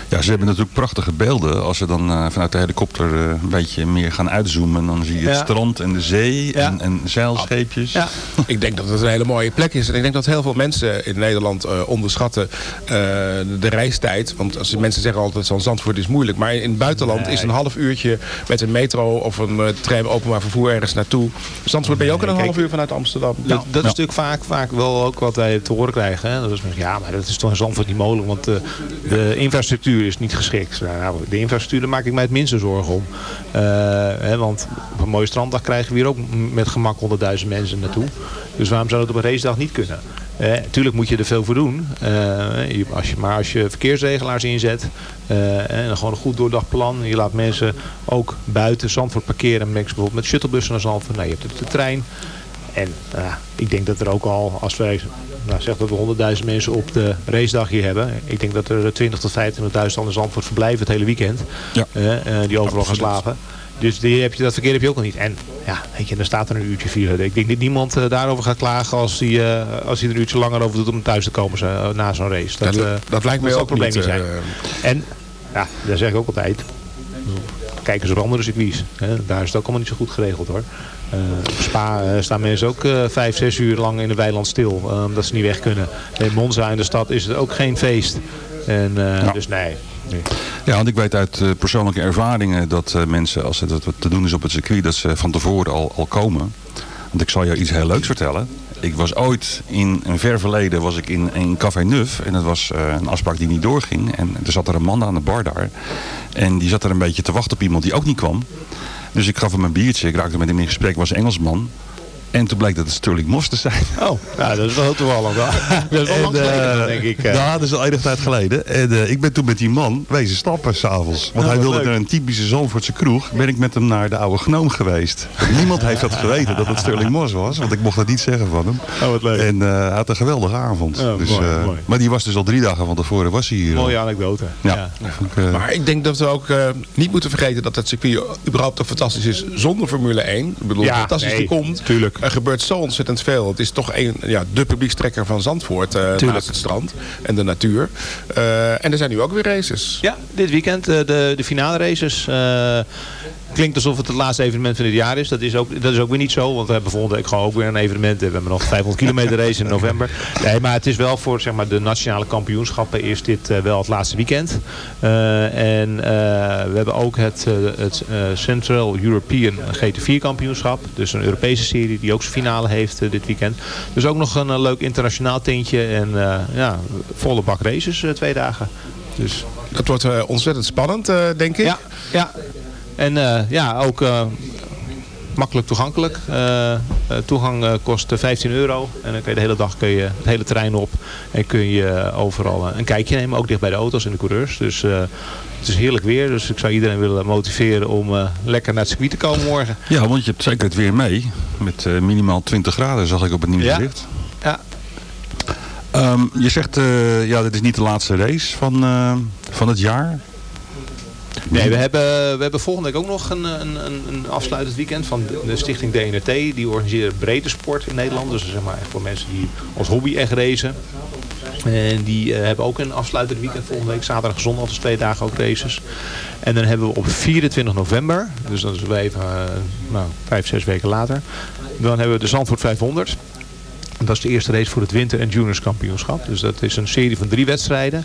Ja, ze hebben natuurlijk prachtige beelden. Als ze dan eh, vanuit de helikopter eh, een beetje meer gaan uitzoomen. Dan zie je het Ja. strand en de zee en, en zeilscheepjes. Ja. Ik denk dat het een hele mooie plek is. En ik denk dat heel veel mensen in Nederland eh, onderschatten eh, de reistijd. Want als mensen zeggen altijd zo'n Zandvoort is moeilijk. Maar in het buitenland Nee. is een half uurtje met een metro of een eh, trein openbaar vervoer ergens naartoe. Zandvoort ben je ook in een half uur vanuit Amsterdam. Dat, dat is natuurlijk vaak, vaak wel ook wat wij te horen krijgen. Hè? Dat is, ja, maar dat is toch in Zandvoort niet mogelijk, want de infrastructuur is niet geschikt. Nou, nou, de infrastructuur, maak ik mij het minste zorgen om. Eh, hè, want op een mooie stranddag krijgen we hier ook met gemak 100.000 mensen naartoe. Dus waarom zou dat op een racedag niet kunnen? Eh, tuurlijk moet je er veel voor doen. Eh, als je, maar als je verkeersregelaars inzet en gewoon een goed doordacht plan. Je laat mensen ook buiten Zandvoort parkeren. Mensen bijvoorbeeld met shuttlebussen naar Zandvoort. Nou, je hebt de trein. En ja, ik denk dat er ook al, als wij nou, zeg dat we 100.000 mensen op de racedag hier hebben. Ik denk dat er 20 tot 25.000 anders Zandvoort verblijven het hele weekend. Ja. Eh, die overal gaan slapen. Dus die heb je, dat verkeer heb je ook nog niet. En ja, weet je, dan staat er een uurtje vier. Ik denk dat niemand eh, daarover gaat klagen als hij, eh, als hij er een uurtje langer over doet om thuis te komen na zo'n race. Dat, Ja, dat- dat lijkt mij zal ook een probleem niet, zijn. En ja, daar zeg ik ook altijd. Kijk eens op andere circuits. Hè. Daar is het ook allemaal niet zo goed geregeld hoor. Op Spa eh, staan mensen ook eh, vijf, zes uur lang in de weiland stil. omdat ze niet weg kunnen. In Monza in de stad is het ook geen feest. En, eh, Dus nee. nee. Ja, want ik weet uit persoonlijke ervaringen dat mensen, als het wat te doen is op het circuit, dat ze van tevoren al, al komen. Want ik zal je iets heel leuks vertellen. Ik was ooit in een ver verleden was ik in een café Nuf. En dat was een afspraak die niet doorging. En er zat er een man aan de bar daar. En die zat er een beetje te wachten op iemand die ook niet kwam. Dus ik gaf hem een biertje. Ik raakte met hem in gesprek. was Engelsman. En toen bleek dat het Sterling Moss te zijn. [laughs] Oh, nou, dat is wel heel toevallig. wel. [laughs] dat is wel lang geleden, eh, denk ik. eh. Ja, dat is al enige tijd geleden. En eh, ik ben toen met die man wezen stappen s'avonds. Want Oh, hij wilde leuk. naar een typische Zandvoortse kroeg. Ben ik met hem naar de oude Gnoom geweest. Niemand heeft dat geweten dat het Sterling Moss was. Want ik mocht dat niet zeggen van hem. Oh, wat leuk. En eh, hij had een geweldige avond. Oh, dus, mooi, eh, mooi. Maar die was dus al drie dagen van tevoren was hij hier. al. Mooie anekdote. Ja. Ja. ik, Maar ik denk dat we ook eh, niet moeten vergeten dat het circuit überhaupt toch fantastisch is zonder Formule 1. Ik bedoel, Ja, fantastisch nee, die komt. tuurlijk. Er gebeurt zo ontzettend veel. Het is toch een, ja, de publiekstrekker van Zandvoort Tuurlijk. naast het strand en de natuur. Eh, en er zijn nu ook weer races. Ja, dit weekend eh, de, de finale races. Klinkt alsof het het laatste evenement van dit jaar is. Dat is, ook, dat is ook weer niet zo. Want we hebben volgende week gewoon ook weer een evenement. We hebben nog 500 kilometer race in november. Nee, maar het is wel voor zeg maar, de nationale kampioenschappen is dit eh, wel het laatste weekend. Eh, en eh, we hebben ook het, het Central European GT4 kampioenschap. Dus een Europese serie die ook zijn finale heeft dit weekend. Dus ook nog een leuk internationaal tintje. En ja, volle bak races twee dagen. Dus Dat wordt ontzettend spannend, denk ik. ja, ja. En eh, ja, ook eh, makkelijk toegankelijk. Eh, toegang kost eh, 15 euro. En dan kun je de hele dag kun je het hele terrein op. En kun je overal een kijkje nemen. Ook dicht bij de auto's en de coureurs. Dus het is heerlijk weer. Dus ik zou iedereen willen motiveren om lekker naar het circuit te komen morgen. Ja, want je hebt zeker het weer mee. Met minimaal 20 graden zag ik op het nieuwsbericht. Ja. Ehm, je zegt, ja, dit is niet de laatste race van, van het jaar. Nee, we hebben, we hebben volgende week ook nog een, een, een, afsluitend weekend van de, stichting DNRT. Die organiseert breedte sport in Nederland. Dus zeg maar voor mensen die als hobby echt racen. En die eh, hebben ook een afsluitend weekend volgende week. Zaterdag en zondag, dus twee dagen ook races. En dan hebben we op 24 november, dus dat is wel even eh, nou, vijf, zes weken later. Dan hebben we de Zandvoort 500. En Dat is de eerste race voor het winter- en juniors kampioenschap. Dus dat is een serie van drie wedstrijden.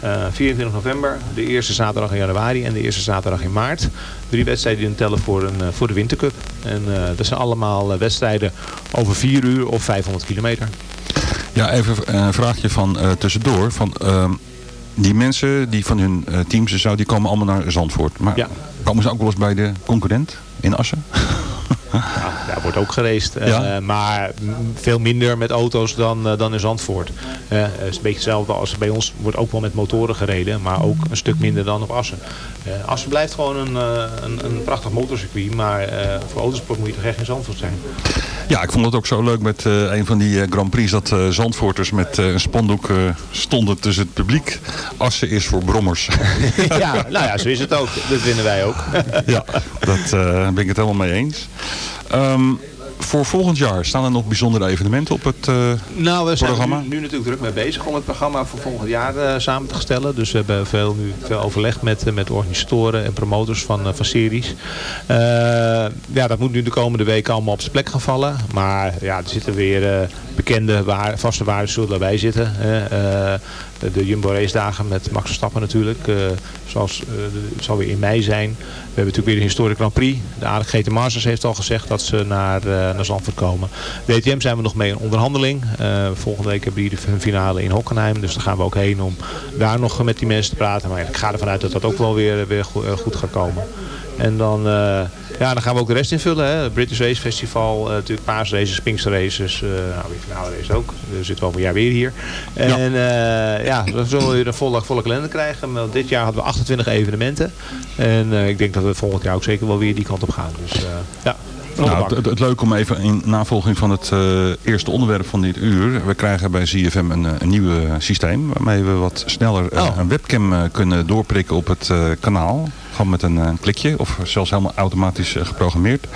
Eh 24 november, de eerste zaterdag in januari en de eerste zaterdag in maart. Drie wedstrijden die tellen voor, een, eh, voor de wintercup. En eh, dat zijn allemaal eh, wedstrijden over 4 uur of 500 kilometer. Ja, even een vraagje van eh, tussendoor. Van, ehm, die mensen die van hun eh, teams en zo, die komen allemaal naar Zandvoort. Maar Ja. komen ze ook wel eens bij de concurrent in Assen? [laughs] Ja, daar wordt ook geraced. eh, maar veel minder met auto's dan, eh, dan in Zandvoort. Eh, het is een beetje hetzelfde als bij ons wordt ook wel met motoren gereden. Maar ook een stuk minder dan op Assen. Assen blijft gewoon een, een, een prachtig motorcircuit. Maar voor autosport moet je toch echt in Zandvoort zijn. Ja, ik vond het ook zo leuk met eh, een van die eh, Grand Prix dat eh, Zandvoorters met een spandoek stonden tussen het publiek. Assen is voor brommers. [laughs] ja, [laughs] nou ja, zo is het ook. Dat vinden wij ook. ja, dat eh, ben ik het helemaal mee eens. Ehm, voor volgend jaar staan er nog bijzondere evenementen op het eh, Nou, we zijn programma? nu, nu natuurlijk druk mee bezig om het programma voor volgend jaar eh, samen te stellen. Dus we hebben veel, nu veel overleg met, eh, met organisatoren en promotors van, van series. Ja, dat moet nu de komende weken allemaal op zijn plek gaan vallen. Maar ja, er zitten weer bekende waar, vaste waarden zullen daarbij zitten. Eh, de, Jumbo race dagen met Max Verstappen natuurlijk. eh, zoals, eh, het zal weer in mei zijn. We hebben natuurlijk weer de Historic Grand Prix. De Aardig GT Masters heeft al gezegd dat ze naar, eh naar Zandvoort komen. DTM zijn we nog mee in onderhandeling. Eh, volgende week hebben de hun finale in Hockenheim. Dus daar gaan we ook heen om daar nog met die mensen te praten. Maar ik ga ervan uit dat dat ook wel weer, weer eh, goed gaat komen. En dan, eh, ja, dan gaan we ook de rest invullen. Hè. British Race Festival, eh, natuurlijk paasraces, Pinksterraces. eh nou, weer finale race ook. Dus zitten we over een jaar weer hier. En eh, ja, dan zullen we weer een volle, volle kalender krijgen. Maar dit jaar hadden we 28 evenementen. En ik denk dat we volgend jaar ook zeker wel weer die kant op gaan. Dus ja. Nou, het, het leuk om even in navolging van het eh, eerste onderwerp van dit uur. We krijgen bij ZFM een, eh, een nieuw systeem waarmee we wat sneller eh, een webcam kunnen doorprikken op het kanaal. Gewoon met een, klikje of zelfs helemaal automatisch geprogrammeerd.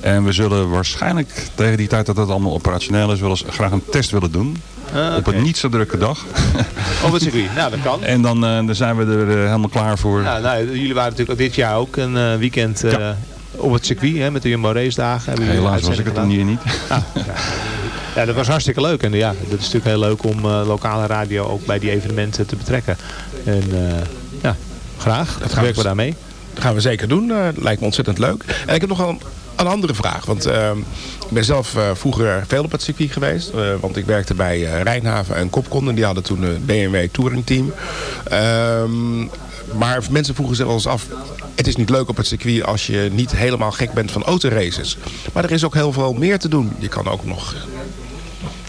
En we zullen waarschijnlijk tegen die tijd dat het allemaal operationeel is, wel eens graag een test willen doen. Ah, Op een niet zo drukke dag. Op het circuit. Nou, dat kan. En dan, dan zijn we er helemaal klaar voor. Ja, nou, jullie waren natuurlijk dit jaar ook een weekend op het circuit hè, met de Jumbo Race dagen. Hebben Helaas was ik het dan hier niet. Ah, ja. ja, dat was hartstikke leuk. En ja, dat is natuurlijk heel leuk om eh, lokale radio ook bij die evenementen te betrekken. En eh, ja, graag. Dat werken we daarmee. Dat gaan we zeker doen. Eh, lijkt me ontzettend leuk. En ik heb nog wel een, een andere vraag. Want eh, ik ben zelf vroeger veel op het circuit geweest. want ik werkte bij Rijnhaven en Kopkon. En die hadden toen een BMW Touring Team. Maar mensen vroegen zich wel eens af... Het is niet leuk op het circuit als je niet helemaal gek bent van autoraces. Maar er is ook heel veel meer te doen. Je kan ook nog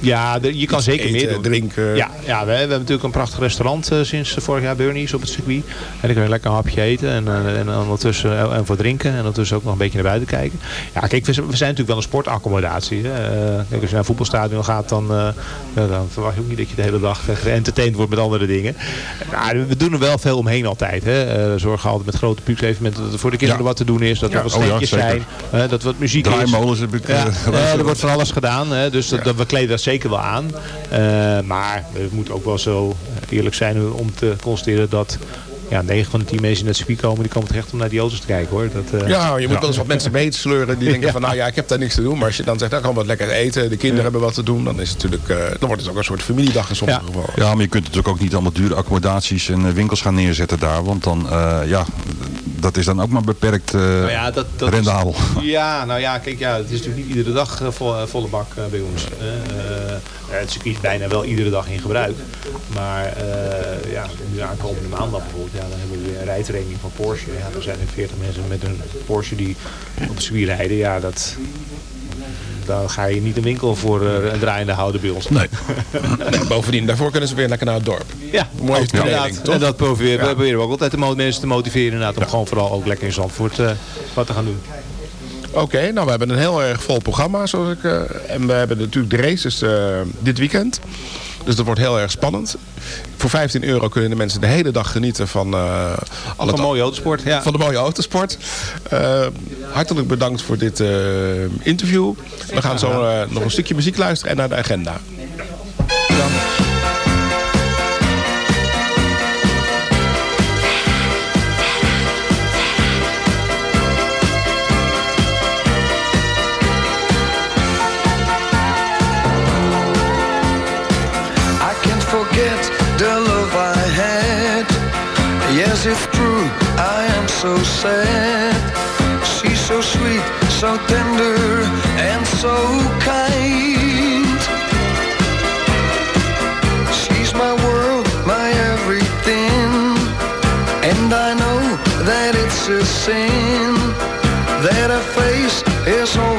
Ja, je kan zeker eten, meer doen. drinken. Ja, ja we, we hebben natuurlijk een prachtig restaurant eh, sinds vorig jaar Burnies op het circuit. En dan kun je lekker een hapje eten en, eh, en ondertussen en, en voor drinken. En ondertussen ook nog een beetje naar buiten kijken. Ja, kijk, we, zijn- we zijn natuurlijk wel een sportaccommodatie. Hè. Eh, kijk, als je naar een voetbalstadion gaat, dan, eh, dan verwacht je ook niet dat je de hele dag eh, [laughs] geëntertained wordt met andere dingen. We doen er wel veel omheen altijd. Hè. Eh, we zorgen altijd met grote publieksevenementen dat er voor de kinderen Ja. wat te doen is. Dat Ja, er wat oh steentjes zijn. eh, dat er wat muziek is. Heb ik, Ja, eh, eh, er [laughs] wordt van alles gedaan. Hè, dus dat, dat- we kleden dat zeker wel aan. Eh, maar we moeten ook wel zo eerlijk zijn om te constateren dat ja, 9 van de 10 mensen in het circuit komen, die komen terecht om naar die auto's te kijken hoor. Dat, eh, Ja, je moet wel eens wat mensen meesleuren die [laughs] denken van nou ja, ik heb daar niks te doen. Maar als je dan zegt, nou kan wat lekker eten, de kinderen hebben wat te doen, dan is het natuurlijk, eh, dan wordt het ook een soort familiedag in sommige gevallen. Ja, maar je kunt natuurlijk ook niet allemaal dure accommodaties en eh, winkels gaan neerzetten daar. Want dan, eh, ja, dat is dan ook maar beperkt eh, Nou ja, dat, dat is- rendabel. [laughs] ja, nou ja, kijk, ja, het is natuurlijk niet iedere dag vol- volle bak bij ons. hè. Eh, het circuit is bijna wel iedere dag in gebruik. Maar eh, ja, nu aankomende maandag bijvoorbeeld, ja, dan hebben we weer een rijtraining van Porsche. Ja, er zijn er 40 mensen met een Porsche die op het circuit rijden. Ja, dat, dan ga je niet een winkel voor een draaiende houden bij ons. Nee. Nee, [laughs] bovendien, daarvoor kunnen ze weer lekker naar het dorp. Ja, inderdaad. toch? En dat proberen, Ja. we proberen we ook altijd de mensen te motiveren inderdaad, om gewoon vooral ook lekker in Zandvoort eh, wat te gaan doen. Oké, nou we hebben een heel erg vol programma. Zoals ik, eh, en we hebben natuurlijk de races dit weekend. Dus dat wordt heel erg spannend. Voor 15 euro kunnen de mensen de hele dag genieten van... eh al Van mooie autosport, ja. Van de mooie autosport. Eh, hartelijk bedankt voor dit eh, interview. We gaan zo nog een stukje muziek luisteren en naar de agenda. So sad. She's so sweet, so tender, and so kind. She's my world, my everything. And I know that it's a sin that her face is always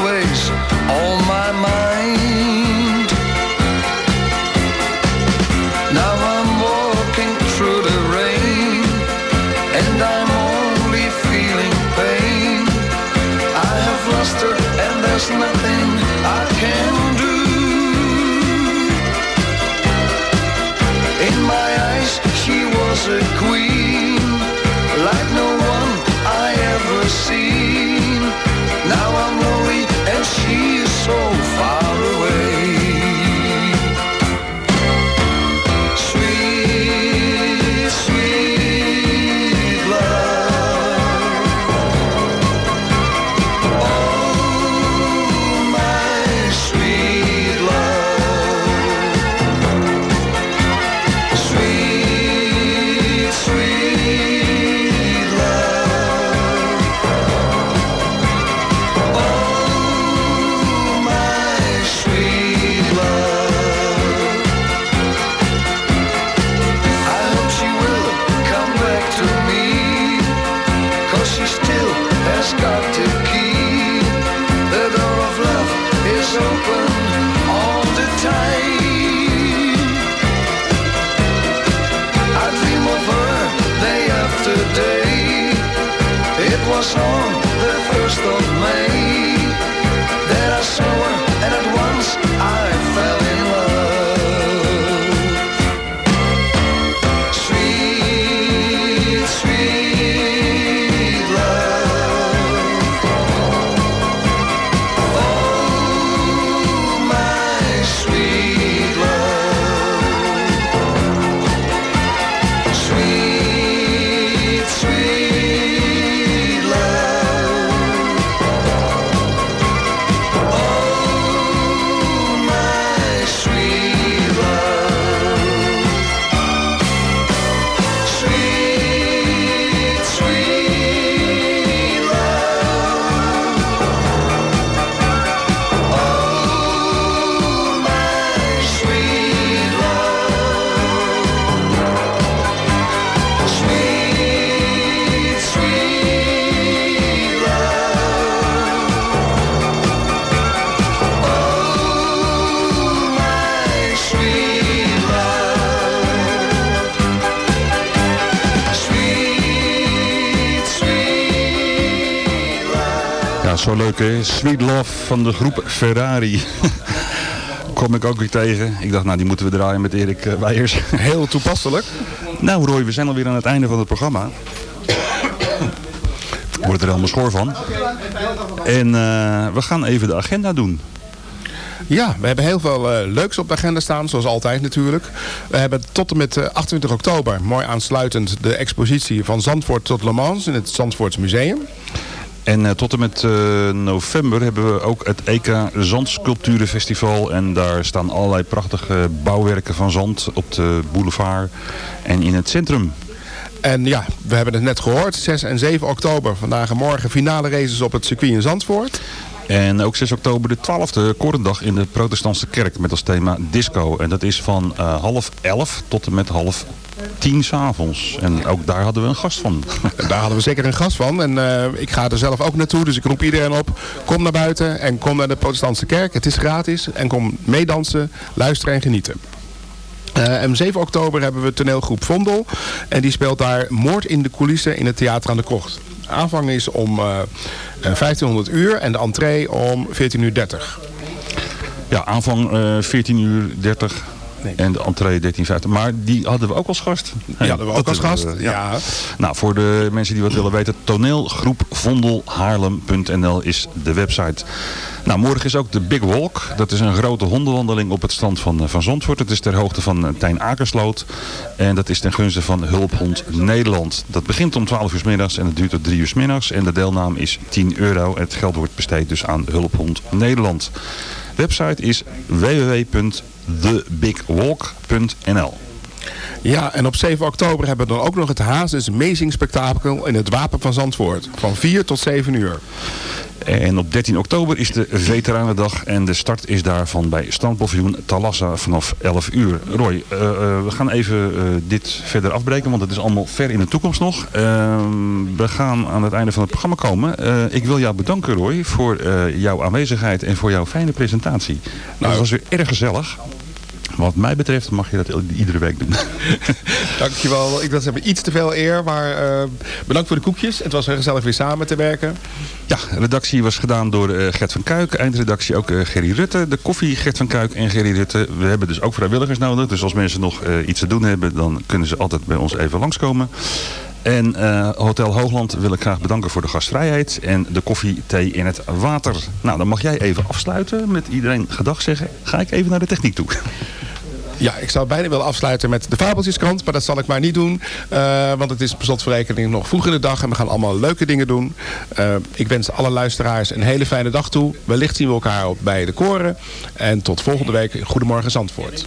Ja, zo leuk hè. Sweet Love van de groep Ferrari. [laughs] Kom ik ook weer tegen. Ik dacht, nou die moeten we draaien met Erik eh, Weijers. [laughs] Heel toepasselijk. Nou Roy, we zijn alweer aan het einde van het programma. Ik word er helemaal schoor van. En eh, we gaan even de agenda doen. Ja, we hebben heel veel eh, leuks op de agenda staan, zoals altijd natuurlijk. We hebben tot en met eh, 28 oktober, mooi aansluitend, de expositie van Zandvoort tot Le Mans in het Zandvoorts Museum. En eh, tot en met eh, november hebben we ook het EK Zandsculpturenfestival. En daar staan allerlei prachtige bouwwerken van zand op de boulevard en in het centrum. En ja, we hebben het net gehoord, 6 en 7 oktober, vandaag en morgen finale races op het circuit in Zandvoort. En ook 6 oktober de 12e Korendag in de protestantse kerk met als thema disco. En dat is van eh, half 11 tot en met half 10 s'avonds. En ook daar hadden we een gast van. [laughs] Daar hadden we zeker een gast van. En eh, ik ga er zelf ook naartoe. Dus ik roep iedereen op. Kom naar buiten en kom naar de protestantse kerk. Het is gratis. En kom meedansen, luisteren en genieten. Eh, en 7 oktober hebben we toneelgroep Vondel. En die speelt daar Moord in de coulissen in het Theater aan de Krocht. De aanvang is om 1500 uur en de entree om 14.30 uur. Ja, aanvang eh 14 uur 30 en de entree 13.50. Maar die hadden we ook als gast. Die hadden we ook als dat gast, we, ja. Nou, voor de mensen die wat willen weten, toneelgroepvondelhaarlem.nl is de website. Nou, morgen is ook de Big Walk. Dat is een grote hondenwandeling op het strand van, eh, van Zandvoort. Het is ter hoogte van eh, Tijn Akersloot. En dat is ten gunste van Hulphond Nederland. Dat begint om 12 uur 's middags en het duurt tot 3 uur 's middags. En de deelname is 10 euro. Het geld wordt besteed dus aan Hulphond Nederland. Website is www.thebigwalk.nl Ja, en op 7 oktober hebben we dan ook nog het Hazes Amazing Spektakel in het Wapen van Zandvoort. Van 4 tot 7 uur. En op 13 oktober is de Veteranendag en de start is daarvan bij Strandpaviljoen Talassa vanaf 11 uur. Roy, eh, eh, we gaan even eh, dit verder afbreken, want het is allemaal ver in de toekomst nog. Ehm, we gaan aan het einde van het programma komen. Ik wil jou bedanken Roy voor jouw aanwezigheid en voor jouw fijne presentatie. Nou, het was weer erg gezellig. Wat mij betreft mag je dat iedere week doen. [laughs] Dankjewel. Ik was hebben iets te veel eer, maar eh, bedankt voor de koekjes. Het was heel gezellig weer samen te werken. Ja, redactie was gedaan door eh, Gert van Kuik. Eindredactie ook eh, Gerry Rutte. De koffie Gert van Kuik en Gerry Rutte. We hebben dus ook vrijwilligers nodig. Dus als mensen nog eh, iets te doen hebben, dan kunnen ze altijd bij ons even langskomen. En eh, Hotel Hoogland wil ik graag bedanken voor de gastvrijheid en de koffie, thee in het water. Nou, dan mag jij even afsluiten met iedereen gedag zeggen. Ga ik even naar de techniek toe. Ja, ik zou bijna willen afsluiten met de Fabeltjeskrant, maar dat zal ik maar niet doen. eh, want het is per slot van rekening nog vroeg in de dag en we gaan allemaal leuke dingen doen. Eh, ik wens alle luisteraars een hele fijne dag toe. Wellicht zien we elkaar op bij de koren. En tot volgende week. Goedemorgen Zandvoort.